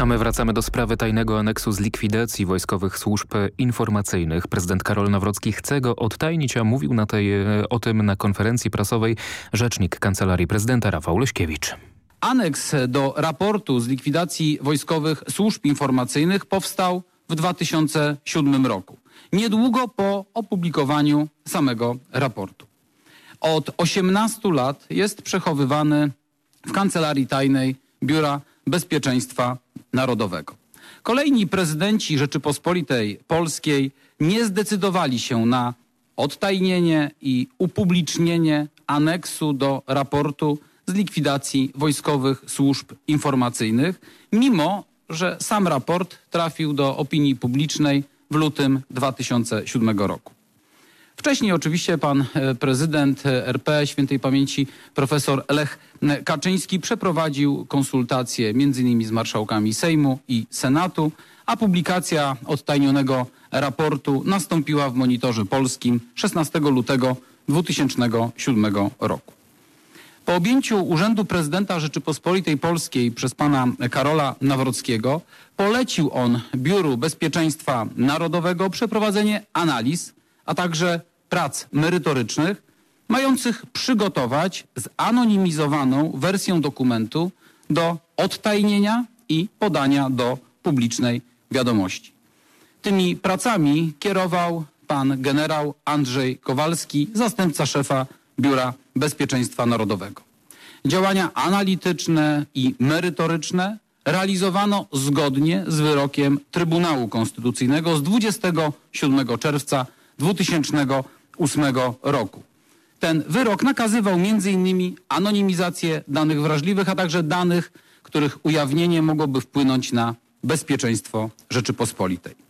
A my wracamy do sprawy tajnego aneksu z likwidacji wojskowych służb informacyjnych. Prezydent Karol Nawrocki chce go odtajnić, a mówił na tej, o tym na konferencji prasowej rzecznik Kancelarii Prezydenta Rafał Leśkiewicz.
Aneks do raportu z likwidacji wojskowych służb informacyjnych powstał w 2007 roku, niedługo po opublikowaniu samego raportu. Od 18 lat jest przechowywany w kancelarii tajnej Biura Bezpieczeństwa Narodowego. Kolejni prezydenci Rzeczypospolitej Polskiej nie zdecydowali się na odtajnienie i upublicznienie aneksu do raportu z likwidacji wojskowych służb informacyjnych, mimo że sam raport trafił do opinii publicznej w lutym 2007 roku. Wcześniej oczywiście pan e, prezydent e, RP świętej pamięci profesor Lech Kaczyński przeprowadził konsultacje m.in. z marszałkami Sejmu i Senatu, a publikacja odtajnionego raportu nastąpiła w monitorze polskim 16 lutego 2007 roku. Po objęciu Urzędu Prezydenta Rzeczypospolitej Polskiej przez pana Karola Nawrockiego polecił on Biuru Bezpieczeństwa Narodowego przeprowadzenie analiz, a także prac merytorycznych mających przygotować zanonimizowaną wersję dokumentu do odtajnienia i podania do publicznej wiadomości. Tymi pracami kierował pan generał Andrzej Kowalski, zastępca szefa Biura Bezpieczeństwa Narodowego. Działania analityczne i merytoryczne realizowano zgodnie z wyrokiem Trybunału Konstytucyjnego z 27 czerwca 2008 roku. Ten wyrok nakazywał m.in. anonimizację danych wrażliwych, a także danych, których ujawnienie mogłoby wpłynąć na bezpieczeństwo Rzeczypospolitej.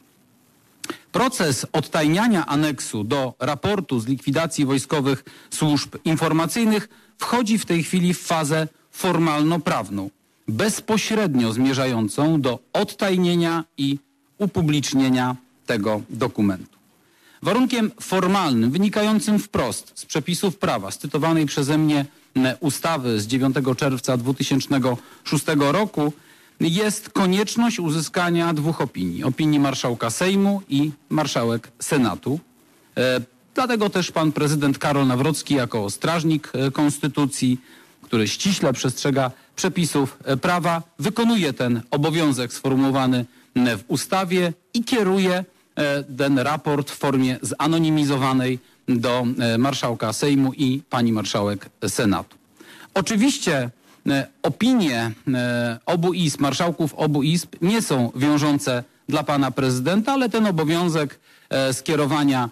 Proces odtajniania aneksu do raportu z likwidacji wojskowych służb informacyjnych wchodzi w tej chwili w fazę formalno-prawną, bezpośrednio zmierzającą do odtajnienia i upublicznienia tego dokumentu. Warunkiem formalnym, wynikającym wprost z przepisów prawa, z cytowanej przeze mnie ustawy z 9 czerwca 2006 roku, jest konieczność uzyskania dwóch opinii. Opinii marszałka Sejmu i marszałek Senatu. E, dlatego też pan prezydent Karol Nawrocki jako strażnik e, konstytucji, który ściśle przestrzega przepisów e, prawa, wykonuje ten obowiązek sformułowany w ustawie i kieruje ten raport w formie zanonimizowanej do marszałka Sejmu i pani marszałek Senatu. Oczywiście opinie e, obu izb, marszałków obu izb nie są wiążące dla pana prezydenta, ale ten obowiązek e, skierowania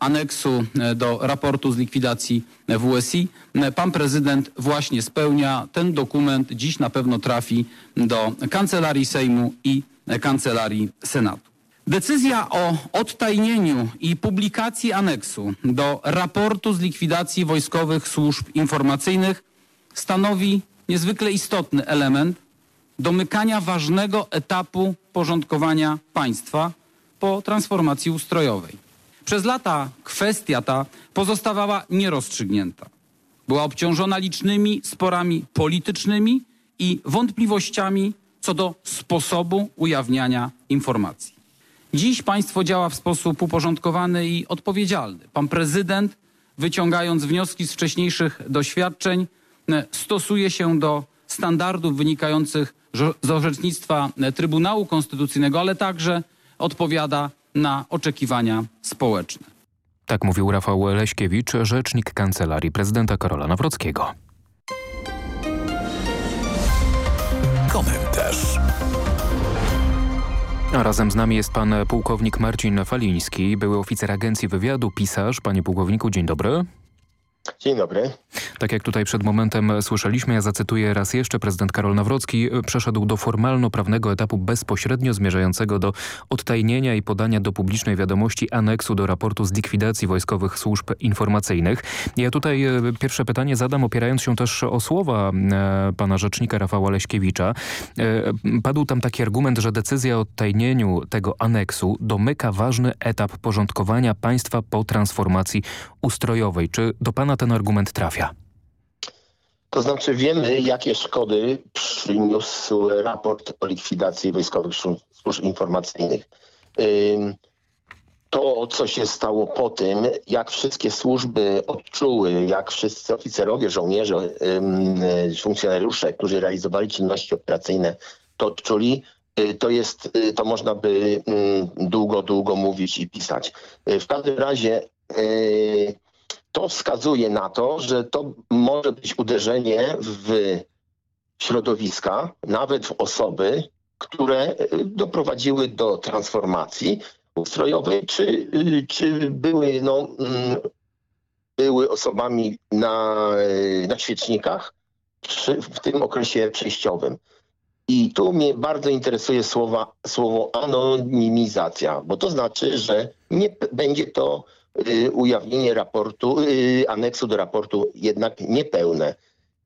aneksu do raportu z likwidacji WSI pan prezydent właśnie spełnia. Ten dokument dziś na pewno trafi do Kancelarii Sejmu i Kancelarii Senatu. Decyzja o odtajnieniu i publikacji aneksu do raportu z likwidacji wojskowych służb informacyjnych stanowi niezwykle istotny element domykania ważnego etapu porządkowania państwa po transformacji ustrojowej. Przez lata kwestia ta pozostawała nierozstrzygnięta. Była obciążona licznymi sporami politycznymi i wątpliwościami co do sposobu ujawniania informacji. Dziś państwo działa w sposób uporządkowany i odpowiedzialny. Pan prezydent, wyciągając wnioski z wcześniejszych doświadczeń, stosuje się do standardów wynikających z orzecznictwa e, Trybunału Konstytucyjnego, ale także odpowiada na oczekiwania społeczne.
Tak mówił Rafał Leśkiewicz, rzecznik Kancelarii Prezydenta Karola Nawrockiego.
Komentarz.
A razem z nami jest pan pułkownik Marcin Faliński, były oficer Agencji Wywiadu, pisarz. Panie pułkowniku, dzień dobry.
Dzień dobry.
Tak jak tutaj przed momentem słyszeliśmy, ja zacytuję raz jeszcze, prezydent Karol Nawrocki przeszedł do formalno-prawnego etapu bezpośrednio zmierzającego do odtajnienia i podania do publicznej wiadomości aneksu do raportu z likwidacji wojskowych służb informacyjnych. Ja tutaj e, pierwsze pytanie zadam opierając się też o słowa e, pana rzecznika Rafała Leśkiewicza. E, padł tam taki argument, że decyzja o odtajnieniu tego aneksu domyka ważny etap porządkowania państwa po transformacji ustrojowej. Czy do pana ten argument trafia?
To znaczy wiemy, jakie szkody przyniósł raport o likwidacji wojskowych służb informacyjnych. To, co się stało po tym, jak wszystkie służby odczuły, jak wszyscy oficerowie, żołnierze, funkcjonariusze, którzy realizowali czynności operacyjne, to odczuli, to jest, to można by długo, długo mówić i pisać. W każdym razie to wskazuje na to, że to może być uderzenie w środowiska, nawet w osoby, które doprowadziły do transformacji ustrojowej, czy, czy były, no, mm, były osobami na, na świecznikach przy, w tym okresie przejściowym. I tu mnie bardzo interesuje słowa, słowo anonimizacja, bo to znaczy, że nie będzie to ujawnienie raportu, y, aneksu do raportu jednak niepełne.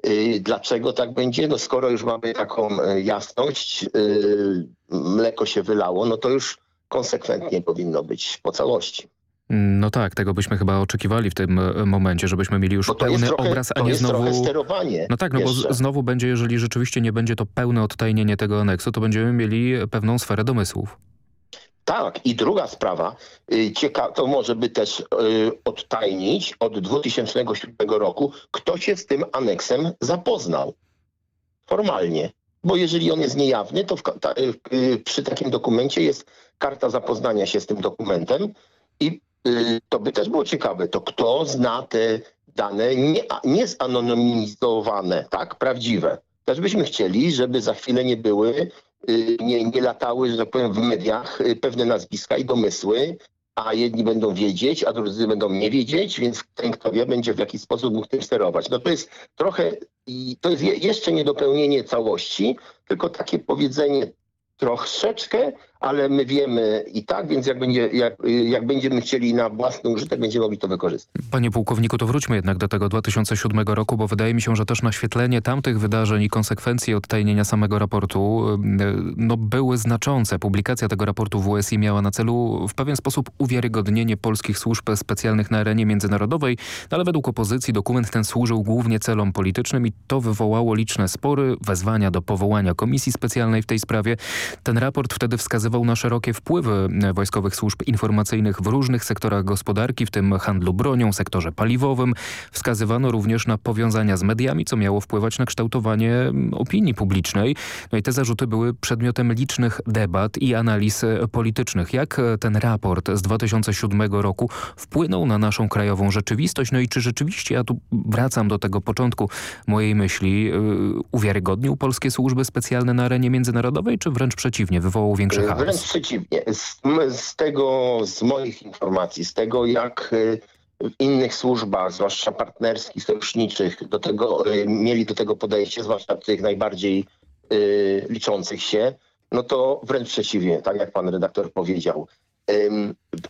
Y, dlaczego tak będzie? No skoro już mamy taką y, jasność, y, mleko się wylało, no to już konsekwentnie powinno być po całości.
No tak, tego byśmy chyba oczekiwali w tym e, momencie, żebyśmy mieli już pełny
trochę,
obraz, a nie znowu...
sterowanie.
No tak, no jeszcze. bo znowu będzie, jeżeli rzeczywiście nie będzie to pełne odtajnienie tego aneksu, to będziemy mieli pewną sferę domysłów.
Tak, i druga sprawa, cieka to może by też odtajnić od 2007 roku, kto się z tym aneksem zapoznał formalnie. Bo jeżeli on jest niejawny, to w, ta, przy takim dokumencie jest karta zapoznania się z tym dokumentem i y, to by też było ciekawe, to kto zna te dane nie, nie zanonimizowane, tak, prawdziwe. Też byśmy chcieli, żeby za chwilę nie były, y, nie, nie latały, że tak powiem, w mediach y, pewne nazwiska i domysły, a jedni będą wiedzieć, a drudzy będą nie wiedzieć, więc ten, kto wie, będzie w jakiś sposób mógł tym sterować. No to jest trochę, i to jest jeszcze niedopełnienie całości, tylko takie powiedzenie troszeczkę, ale my wiemy i tak, więc jak, będzie, jak, jak będziemy chcieli na własny użytek, będziemy mogli to wykorzystać.
Panie pułkowniku, to wróćmy jednak do tego 2007 roku, bo wydaje mi się, że też naświetlenie tamtych wydarzeń i konsekwencji odtajnienia samego raportu no, były znaczące. Publikacja tego raportu WSI miała na celu w pewien sposób uwiarygodnienie polskich służb specjalnych na arenie międzynarodowej, no, ale według opozycji dokument ten służył głównie celom politycznym i to wywołało liczne spory, wezwania do powołania komisji specjalnej w tej sprawie. Ten raport wtedy wskazywał na szerokie wpływy wojskowych służb informacyjnych w różnych sektorach gospodarki, w tym handlu bronią, sektorze paliwowym. Wskazywano również na powiązania z mediami, co miało wpływać na kształtowanie opinii publicznej. No i te zarzuty były przedmiotem licznych debat i analiz politycznych. Jak ten raport z 2007 roku wpłynął na naszą krajową rzeczywistość? No i czy rzeczywiście, ja tu wracam do tego początku mojej myśli, uwiarygodnił polskie służby specjalne na arenie międzynarodowej, czy wręcz przeciwnie, wywołał większy chaos?
Wręcz przeciwnie. Z, z, tego, z moich informacji, z tego jak y, w innych służbach, zwłaszcza partnerskich, sojuszniczych, do tego, y, mieli do tego podejście, zwłaszcza tych najbardziej y, liczących się, no to wręcz przeciwnie, tak jak pan redaktor powiedział.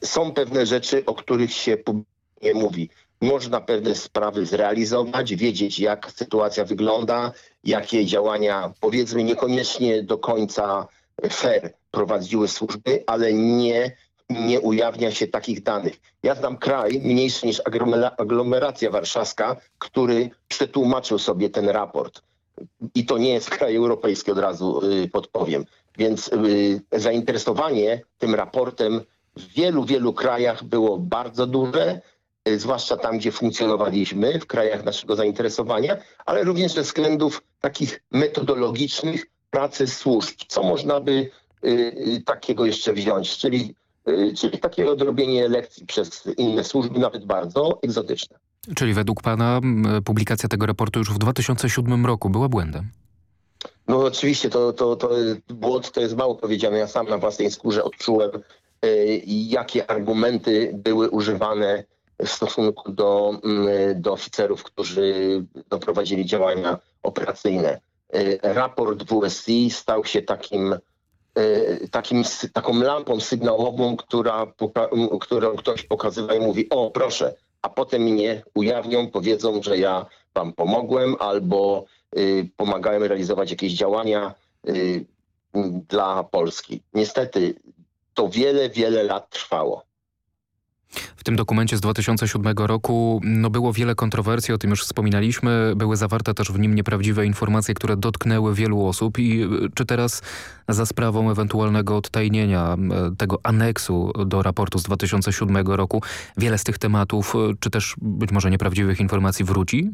Są pewne rzeczy, o których się nie mówi. Można pewne sprawy zrealizować, wiedzieć jak sytuacja wygląda, jakie działania powiedzmy niekoniecznie do końca fair prowadziły służby, ale nie, nie ujawnia się takich danych. Ja znam kraj mniejszy niż aglomeracja warszawska, który przetłumaczył sobie ten raport. I to nie jest kraj europejski, od razu y, podpowiem. Więc y, zainteresowanie tym raportem w wielu, wielu krajach było bardzo duże, y, zwłaszcza tam, gdzie funkcjonowaliśmy, w krajach naszego zainteresowania, ale również ze względów takich metodologicznych pracy służb. Co można by Y, y, takiego jeszcze wziąć, czyli, y, czyli takie odrobienie lekcji przez inne służby, nawet bardzo egzotyczne.
Czyli według pana publikacja tego raportu już w 2007 roku była błędem?
No oczywiście to, to, to błąd to jest mało powiedziane. Ja sam na własnej skórze odczułem, jakie argumenty były używane w stosunku do, do oficerów, którzy doprowadzili działania operacyjne. Raport WSI stał się takim E, takim, taką lampą sygnałową, która, którą ktoś pokazywa i mówi o proszę, a potem mnie ujawnią, powiedzą, że ja wam pomogłem albo y, pomagałem realizować jakieś działania y, dla Polski. Niestety to wiele, wiele lat trwało.
W tym dokumencie z 2007 roku no było wiele kontrowersji, o tym już wspominaliśmy. Były zawarte też w nim nieprawdziwe informacje, które dotknęły wielu osób. I y, czy teraz za sprawą ewentualnego odtajnienia y, tego aneksu do raportu z 2007 roku wiele z tych tematów, y, czy też być może nieprawdziwych informacji wróci?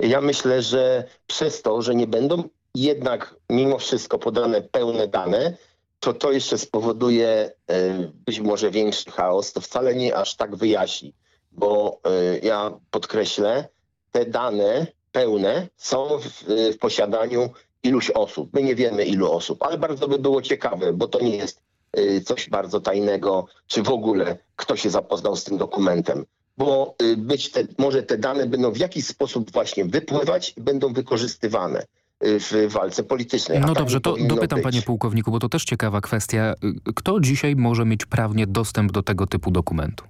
Ja myślę, że przez to, że nie będą jednak mimo wszystko podane pełne dane, to to jeszcze spowoduje e, być może większy chaos. To wcale nie aż tak wyjaśni, bo e, ja podkreślę, te dane pełne są w, w posiadaniu iluś osób. My nie wiemy ilu osób, ale bardzo by było ciekawe, bo to nie jest e, coś bardzo tajnego, czy w ogóle kto się zapoznał z tym dokumentem. Bo być te, może te dane będą w jakiś sposób właśnie wypływać i będą wykorzystywane w walce politycznej.
No
tak
dobrze, to dopytam
być.
panie pułkowniku, bo to też ciekawa kwestia. Kto dzisiaj może mieć prawnie dostęp do tego typu dokumentu?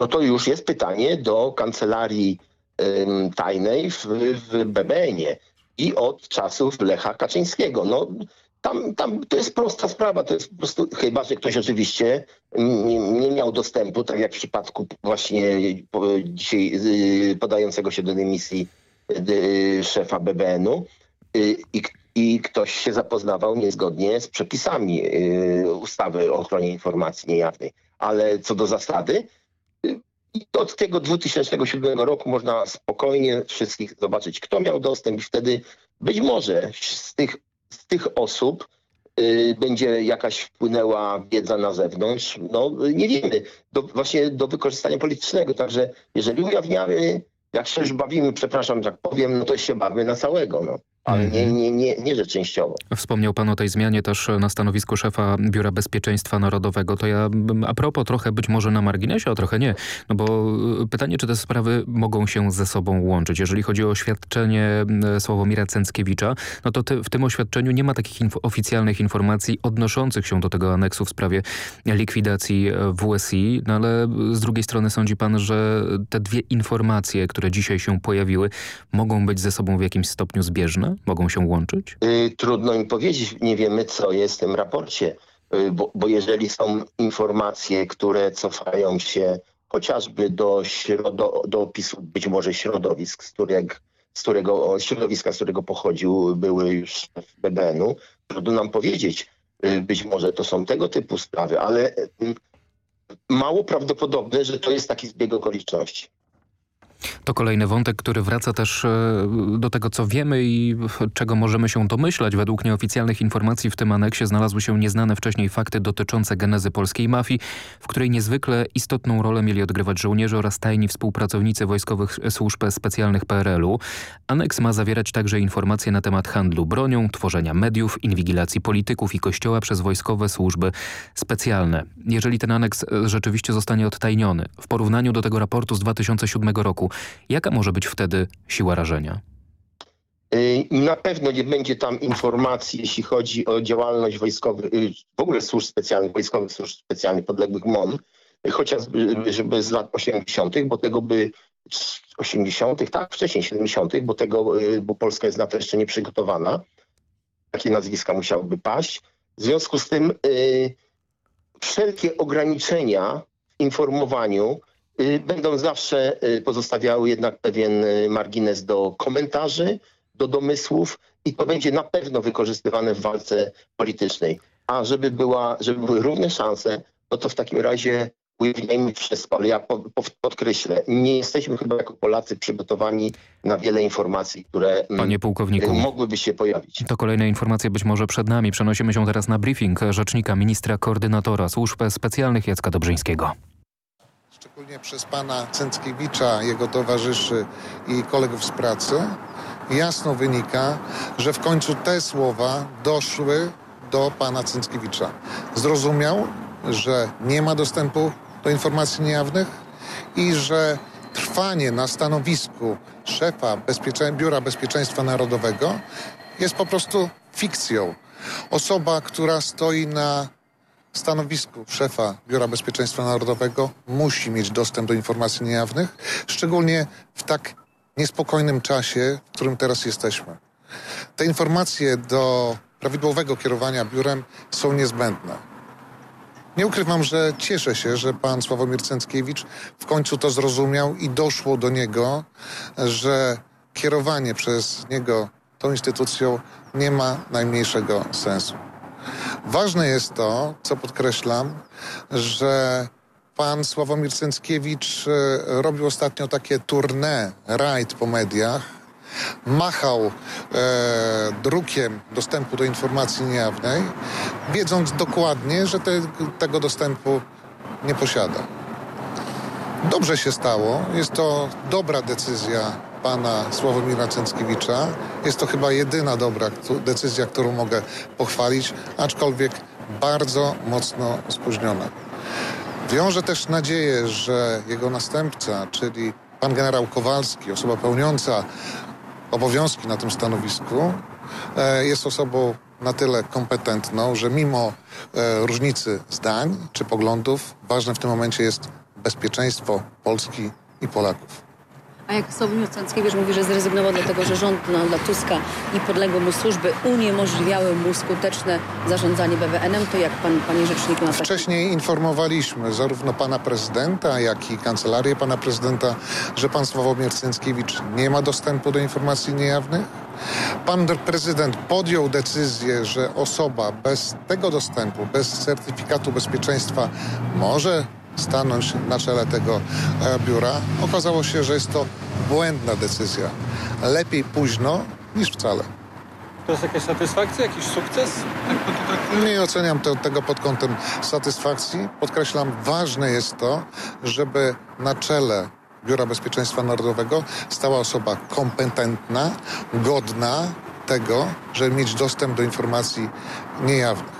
No to już jest pytanie do kancelarii ym, tajnej w, w BBN-ie i od czasów Lecha Kaczyńskiego. No, tam, tam to jest prosta sprawa, to jest po prostu, chyba że ktoś oczywiście nie, nie miał dostępu, tak jak w przypadku właśnie dzisiaj podającego się do dymisji szefa BBN-u, i, i ktoś się zapoznawał niezgodnie z przepisami ustawy o ochronie informacji niejawnej. Ale co do zasady, od tego 2007 roku można spokojnie wszystkich zobaczyć, kto miał dostęp i wtedy być może z tych, z tych osób y, będzie jakaś wpłynęła wiedza na zewnątrz. No nie wiemy, do, właśnie do wykorzystania politycznego. Także jeżeli ujawniamy, jak się już bawimy, przepraszam, tak powiem, no to się bawimy na całego. No ale nie, nie, nie, nie, że częściowo.
Wspomniał pan o tej zmianie też na stanowisku szefa Biura Bezpieczeństwa Narodowego. To ja a propos trochę być może na marginesie, a trochę nie. No bo y, pytanie, czy te sprawy mogą się ze sobą łączyć. Jeżeli chodzi o oświadczenie y, Sławomira Cęckiewicza, no to ty, w tym oświadczeniu nie ma takich inf oficjalnych informacji odnoszących się do tego aneksu w sprawie likwidacji WSI, no ale z drugiej strony sądzi pan, że te dwie informacje, które dzisiaj się pojawiły, mogą być ze sobą w jakimś stopniu zbieżne? Mogą się łączyć?
Yy, trudno mi powiedzieć. Nie wiemy, co jest w tym raporcie. Yy, bo, bo jeżeli są informacje, które cofają się chociażby do, do, do opisu być może środowisk, z, którego, z którego, środowiska, z którego pochodził były już w BBN-u, trudno nam powiedzieć. Yy, być może to są tego typu sprawy, ale mało prawdopodobne, że to jest taki zbieg okoliczności.
To kolejny wątek, który wraca też e, do tego, co wiemy i czego możemy się domyślać. Według nieoficjalnych informacji w tym aneksie znalazły się nieznane wcześniej fakty dotyczące genezy polskiej mafii, w której niezwykle istotną rolę mieli odgrywać żołnierze oraz tajni współpracownicy wojskowych służb specjalnych PRL-u. Aneks ma zawierać także informacje na temat handlu bronią, tworzenia mediów, inwigilacji polityków i kościoła przez wojskowe służby specjalne. Jeżeli ten aneks e, rzeczywiście zostanie odtajniony, w porównaniu do tego raportu z 2007 roku, Jaka może być wtedy siła rażenia?
Y, na pewno nie będzie tam informacji, jeśli chodzi o działalność wojskowych, y, w ogóle służb specjalnych, wojskowych służb specjalnych podległych MON, chociażby żeby z lat 80., bo tego by 80., tak, wcześniej 70., bo tego, y, bo Polska jest na to jeszcze nie przygotowana. Takie nazwiska musiałyby paść. W związku z tym yy, wszelkie ograniczenia w informowaniu Y, będą zawsze y, pozostawiały jednak pewien y, margines do komentarzy, do domysłów i to będzie na pewno wykorzystywane w walce politycznej. A żeby, była, żeby były równe szanse, no to w takim razie ujawniajmy wszystko, ale ja podkreślę, nie jesteśmy chyba jako Polacy przygotowani na wiele informacji, które
mm, Panie pułkowniku,
mogłyby się pojawić.
To kolejne informacje być może przed nami. Przenosimy się teraz na briefing rzecznika ministra koordynatora służb specjalnych Jacka Dobrzyńskiego
szczególnie przez pana Cęckiewicza, jego towarzyszy i kolegów z pracy, jasno wynika, że w końcu te słowa doszły do pana Cęckiewicza. Zrozumiał, że nie ma dostępu do informacji niejawnych i że trwanie na stanowisku szefa Bezpieczeństwa, Biura Bezpieczeństwa Narodowego jest po prostu fikcją. Osoba, która stoi na stanowisku szefa Biura Bezpieczeństwa Narodowego musi mieć dostęp do informacji niejawnych, szczególnie w tak niespokojnym czasie, w którym teraz jesteśmy. Te informacje do prawidłowego kierowania biurem są niezbędne. Nie ukrywam, że cieszę się, że pan Sławomir Cęckiewicz w końcu to zrozumiał i doszło do niego, że kierowanie przez niego tą instytucją nie ma najmniejszego sensu. Ważne jest to, co podkreślam, że pan Sławomir Cęckiewicz e, robił ostatnio takie tournée, rajd po mediach machał e, drukiem dostępu do informacji niejawnej, wiedząc dokładnie, że te, tego dostępu nie posiada. Dobrze się stało. Jest to dobra decyzja pana Sławomira Cęckiewicza. Jest to chyba jedyna dobra decyzja, którą mogę pochwalić, aczkolwiek bardzo mocno spóźniona. Wiąże też nadzieję, że jego następca, czyli pan generał Kowalski, osoba pełniąca obowiązki na tym stanowisku, e, jest osobą na tyle kompetentną, że mimo e, różnicy zdań czy poglądów, ważne w tym momencie jest bezpieczeństwo Polski i Polaków.
A jak Sławomir Cęckiewicz mówi, że zrezygnował dlatego, że rząd dla Tuska i podległe mu służby uniemożliwiały mu skuteczne zarządzanie BWN-em, to jak pan, panie rzeczniku na
Wcześniej informowaliśmy zarówno pana prezydenta, jak i kancelarię pana prezydenta, że pan Sławomir Cęckiewicz nie ma dostępu do informacji niejawnych. Pan prezydent podjął decyzję, że osoba bez tego dostępu, bez certyfikatu bezpieczeństwa może stanąć na czele tego e, biura. Okazało się, że jest to błędna decyzja. Lepiej późno niż wcale.
To jest jakaś satysfakcja, jakiś sukces?
Nie oceniam to, tego pod kątem satysfakcji. Podkreślam, ważne jest to, żeby na czele Biura Bezpieczeństwa Narodowego stała osoba kompetentna, godna tego, żeby mieć dostęp do informacji niejawnych.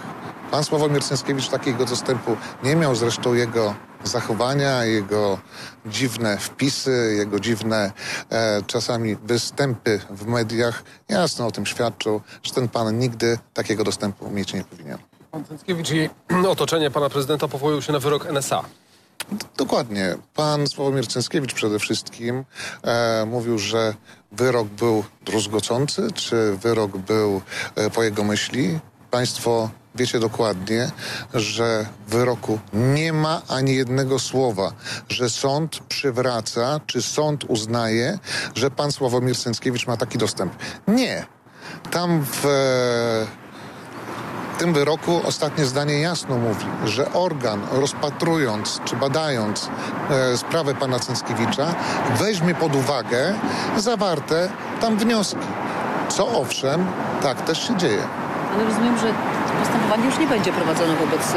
Pan Sławomir Cęckiewicz takiego dostępu nie miał, zresztą jego zachowania, jego dziwne wpisy, jego dziwne e, czasami występy w mediach jasno o tym świadczą, że ten pan nigdy takiego dostępu mieć nie powinien.
Pan Cęckiewicz i otoczenie pana prezydenta powołują się na wyrok NSA.
Dokładnie. Pan Sławomir Cęckiewicz przede wszystkim e, mówił, że wyrok był druzgocący, czy wyrok był e, po jego myśli. Państwo wiecie dokładnie, że w wyroku nie ma ani jednego słowa, że sąd przywraca, czy sąd uznaje, że pan Sławomir Sęckiewicz ma taki dostęp. Nie. Tam w tym wyroku ostatnie zdanie jasno mówi, że organ rozpatrując czy badając e, sprawę pana Cęckiewicza weźmie pod uwagę zawarte tam wnioski. Co owszem, tak też się dzieje.
Ale rozumiem, że postępowanie już nie będzie prowadzone wobec y,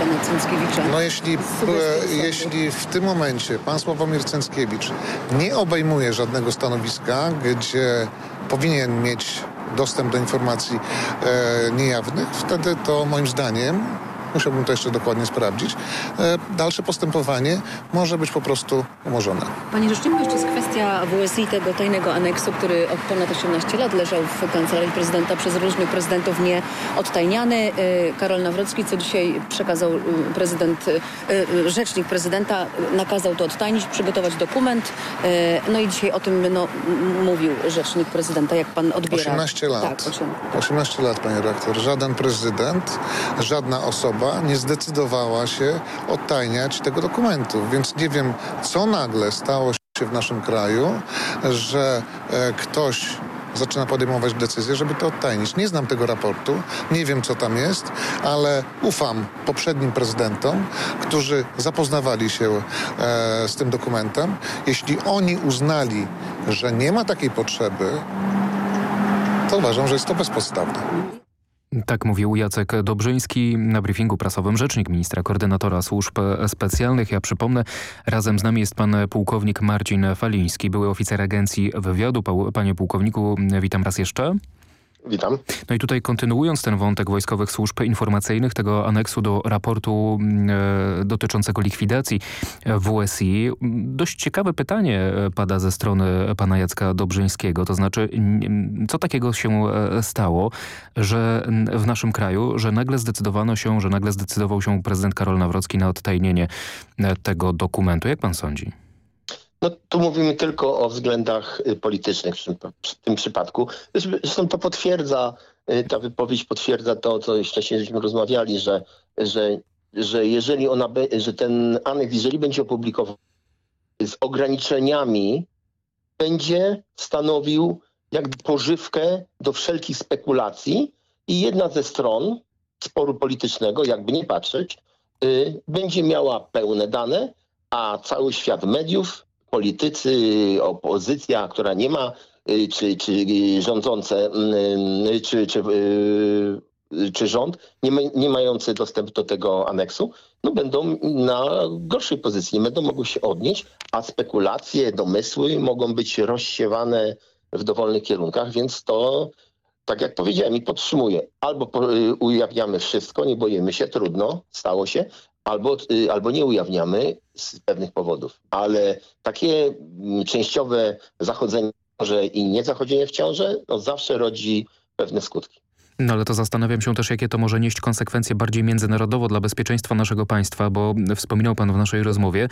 pana Cęckiewicza.
No jeśli, jeśli w tym momencie pan Sławomir Cęckiewicz nie obejmuje żadnego stanowiska, gdzie powinien mieć dostęp do informacji e, niejawnych, wtedy to moim zdaniem musiałbym to jeszcze dokładnie sprawdzić, e, dalsze postępowanie może być po prostu umorzone.
Panie Rzeczniku, jeszcze jest kwestia WSI, tego tajnego aneksu, który od ponad 18 lat leżał w kancelarii prezydenta przez różnych prezydentów nie odtajniany. E, Karol Nawrocki, co dzisiaj przekazał e, prezydent, rzecznik prezydenta, nakazał to odtajnić, przygotować dokument. No i dzisiaj o tym no, mówił rzecznik prezydenta, jak pan odbiera.
18 lat.
Tak, 18.
18 lat, panie rektor. Żaden prezydent, żadna osoba nie zdecydowała się odtajniać tego dokumentu. Więc nie wiem, co nagle stało się w naszym kraju, że e, ktoś zaczyna podejmować decyzję, żeby to odtajnić. Nie znam tego raportu, nie wiem co tam jest, ale ufam poprzednim prezydentom, którzy zapoznawali się e, z tym dokumentem. Jeśli oni uznali, że nie ma takiej potrzeby, to uważam, że jest to bezpodstawne.
Tak mówił Jacek Dobrzyński na briefingu prasowym rzecznik ministra koordynatora służb specjalnych. Ja przypomnę, razem z nami jest pan pułkownik Marcin Faliński, były oficer agencji wywiadu. Panie pułkowniku, witam raz jeszcze.
Witam.
No i tutaj kontynuując ten wątek wojskowych służb informacyjnych, tego aneksu do raportu mm, e, dotyczącego likwidacji WSI, dość ciekawe pytanie e, pada ze strony pana Jacka Dobrzyńskiego. To znaczy, co takiego się e, stało, że w naszym kraju, że nagle zdecydowano się, że nagle zdecydował się prezydent Karol Nawrocki na odtajnienie e, tego dokumentu. Jak pan sądzi?
No tu mówimy tylko o względach y, politycznych w tym przypadku. Zresztą to potwierdza, y, ta wypowiedź potwierdza to, co wcześniej żeśmy rozmawiali, że, że, że jeżeli ona, że ten aneks, jeżeli będzie opublikowany z ograniczeniami, będzie stanowił jakby pożywkę do wszelkich spekulacji i jedna ze stron sporu politycznego, jakby nie patrzeć, y, będzie miała pełne dane, a cały świat mediów politycy, opozycja, która nie ma czy, czy rządzące, czy, czy, czy rząd, nie, nie mający dostępu do tego aneksu, no będą na gorszej pozycji, nie będą mogły się odnieść, a spekulacje, domysły mogą być rozsiewane w dowolnych kierunkach, więc to, tak jak powiedziałem i albo ujawniamy wszystko, nie boimy się, trudno, stało się, albo, y, albo nie ujawniamy z pewnych powodów. Ale takie mm, częściowe zachodzenie że i niezachodzenie w ciążę no zawsze rodzi pewne skutki.
No ale to zastanawiam się też, jakie to może nieść konsekwencje bardziej międzynarodowo dla bezpieczeństwa naszego państwa, bo wspominał pan w naszej rozmowie,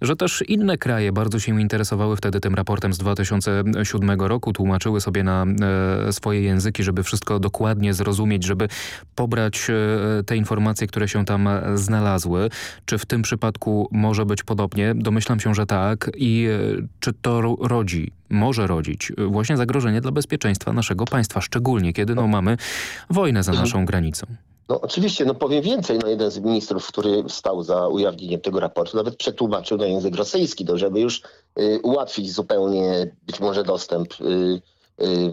że też inne kraje bardzo się interesowały wtedy tym raportem z 2007 roku, tłumaczyły sobie na e, swoje języki, żeby wszystko dokładnie zrozumieć, żeby pobrać e, te informacje, które się tam znalazły. Czy w tym przypadku może być podobnie? Domyślam się, że tak. I e, czy to rodzi może rodzić właśnie zagrożenie dla bezpieczeństwa naszego państwa, szczególnie kiedy no, mamy wojnę za naszą granicą.
No oczywiście, no powiem więcej, no jeden z ministrów, który stał za ujawnieniem tego raportu, nawet przetłumaczył na język rosyjski, to żeby już y, ułatwić zupełnie być może dostęp y, y,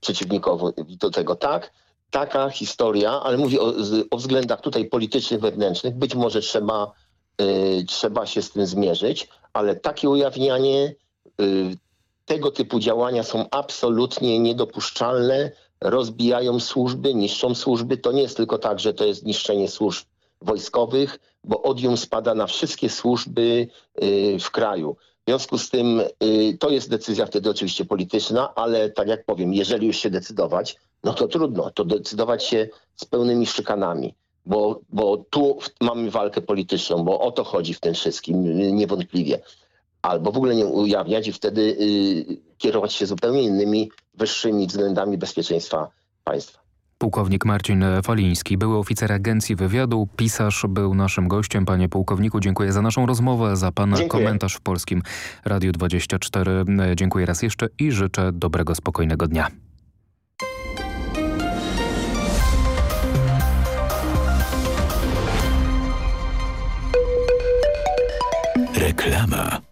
przeciwnikowi do tego. Tak, taka historia, ale mówię o, o względach tutaj politycznych, wewnętrznych, być może trzeba, y, trzeba się z tym zmierzyć, ale takie ujawnianie y, tego typu działania są absolutnie niedopuszczalne, rozbijają służby, niszczą służby. To nie jest tylko tak, że to jest niszczenie służb wojskowych, bo odium spada na wszystkie służby y, w kraju. W związku z tym y, to jest decyzja wtedy oczywiście polityczna, ale tak jak powiem, jeżeli już się decydować, no to trudno, to decydować się z pełnymi szykanami, bo, bo tu mamy walkę polityczną, bo o to chodzi w tym wszystkim niewątpliwie albo w ogóle nie ujawniać i wtedy y, kierować się zupełnie innymi, wyższymi względami bezpieczeństwa państwa.
Pułkownik Marcin Faliński, były oficer Agencji Wywiadu, pisarz, był naszym gościem. Panie pułkowniku, dziękuję za naszą rozmowę, za pana dziękuję. komentarz w Polskim Radiu 24. Dziękuję raz jeszcze i życzę dobrego, spokojnego dnia.
Reklama.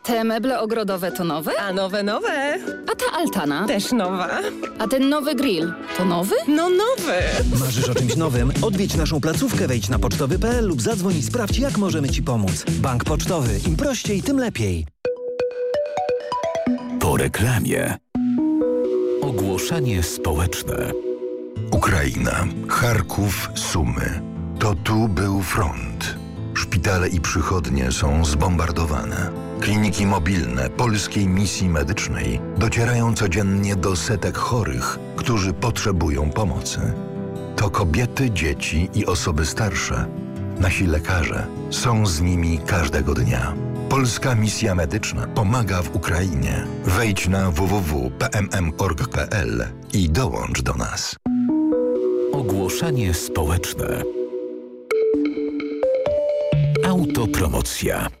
Te meble ogrodowe to nowe?
A nowe, nowe.
A ta altana?
Też nowa.
A ten nowy grill to nowy?
No nowy.
Marzysz o czymś nowym? Odwiedź naszą placówkę, wejdź na pocztowy.pl lub zadzwoń i sprawdź jak możemy Ci pomóc. Bank Pocztowy. Im prościej, tym lepiej.
Po reklamie. Ogłoszenie społeczne.
Ukraina, Charków, Sumy. To tu był front. Szpitale i przychodnie są zbombardowane. Kliniki mobilne polskiej misji medycznej docierają codziennie do setek chorych, którzy potrzebują pomocy. To kobiety, dzieci i osoby starsze. Nasi lekarze są z nimi każdego dnia. Polska Misja Medyczna pomaga w Ukrainie. Wejdź na www.pmm.org.pl i dołącz do nas.
Ogłoszenie społeczne. Autopromocja.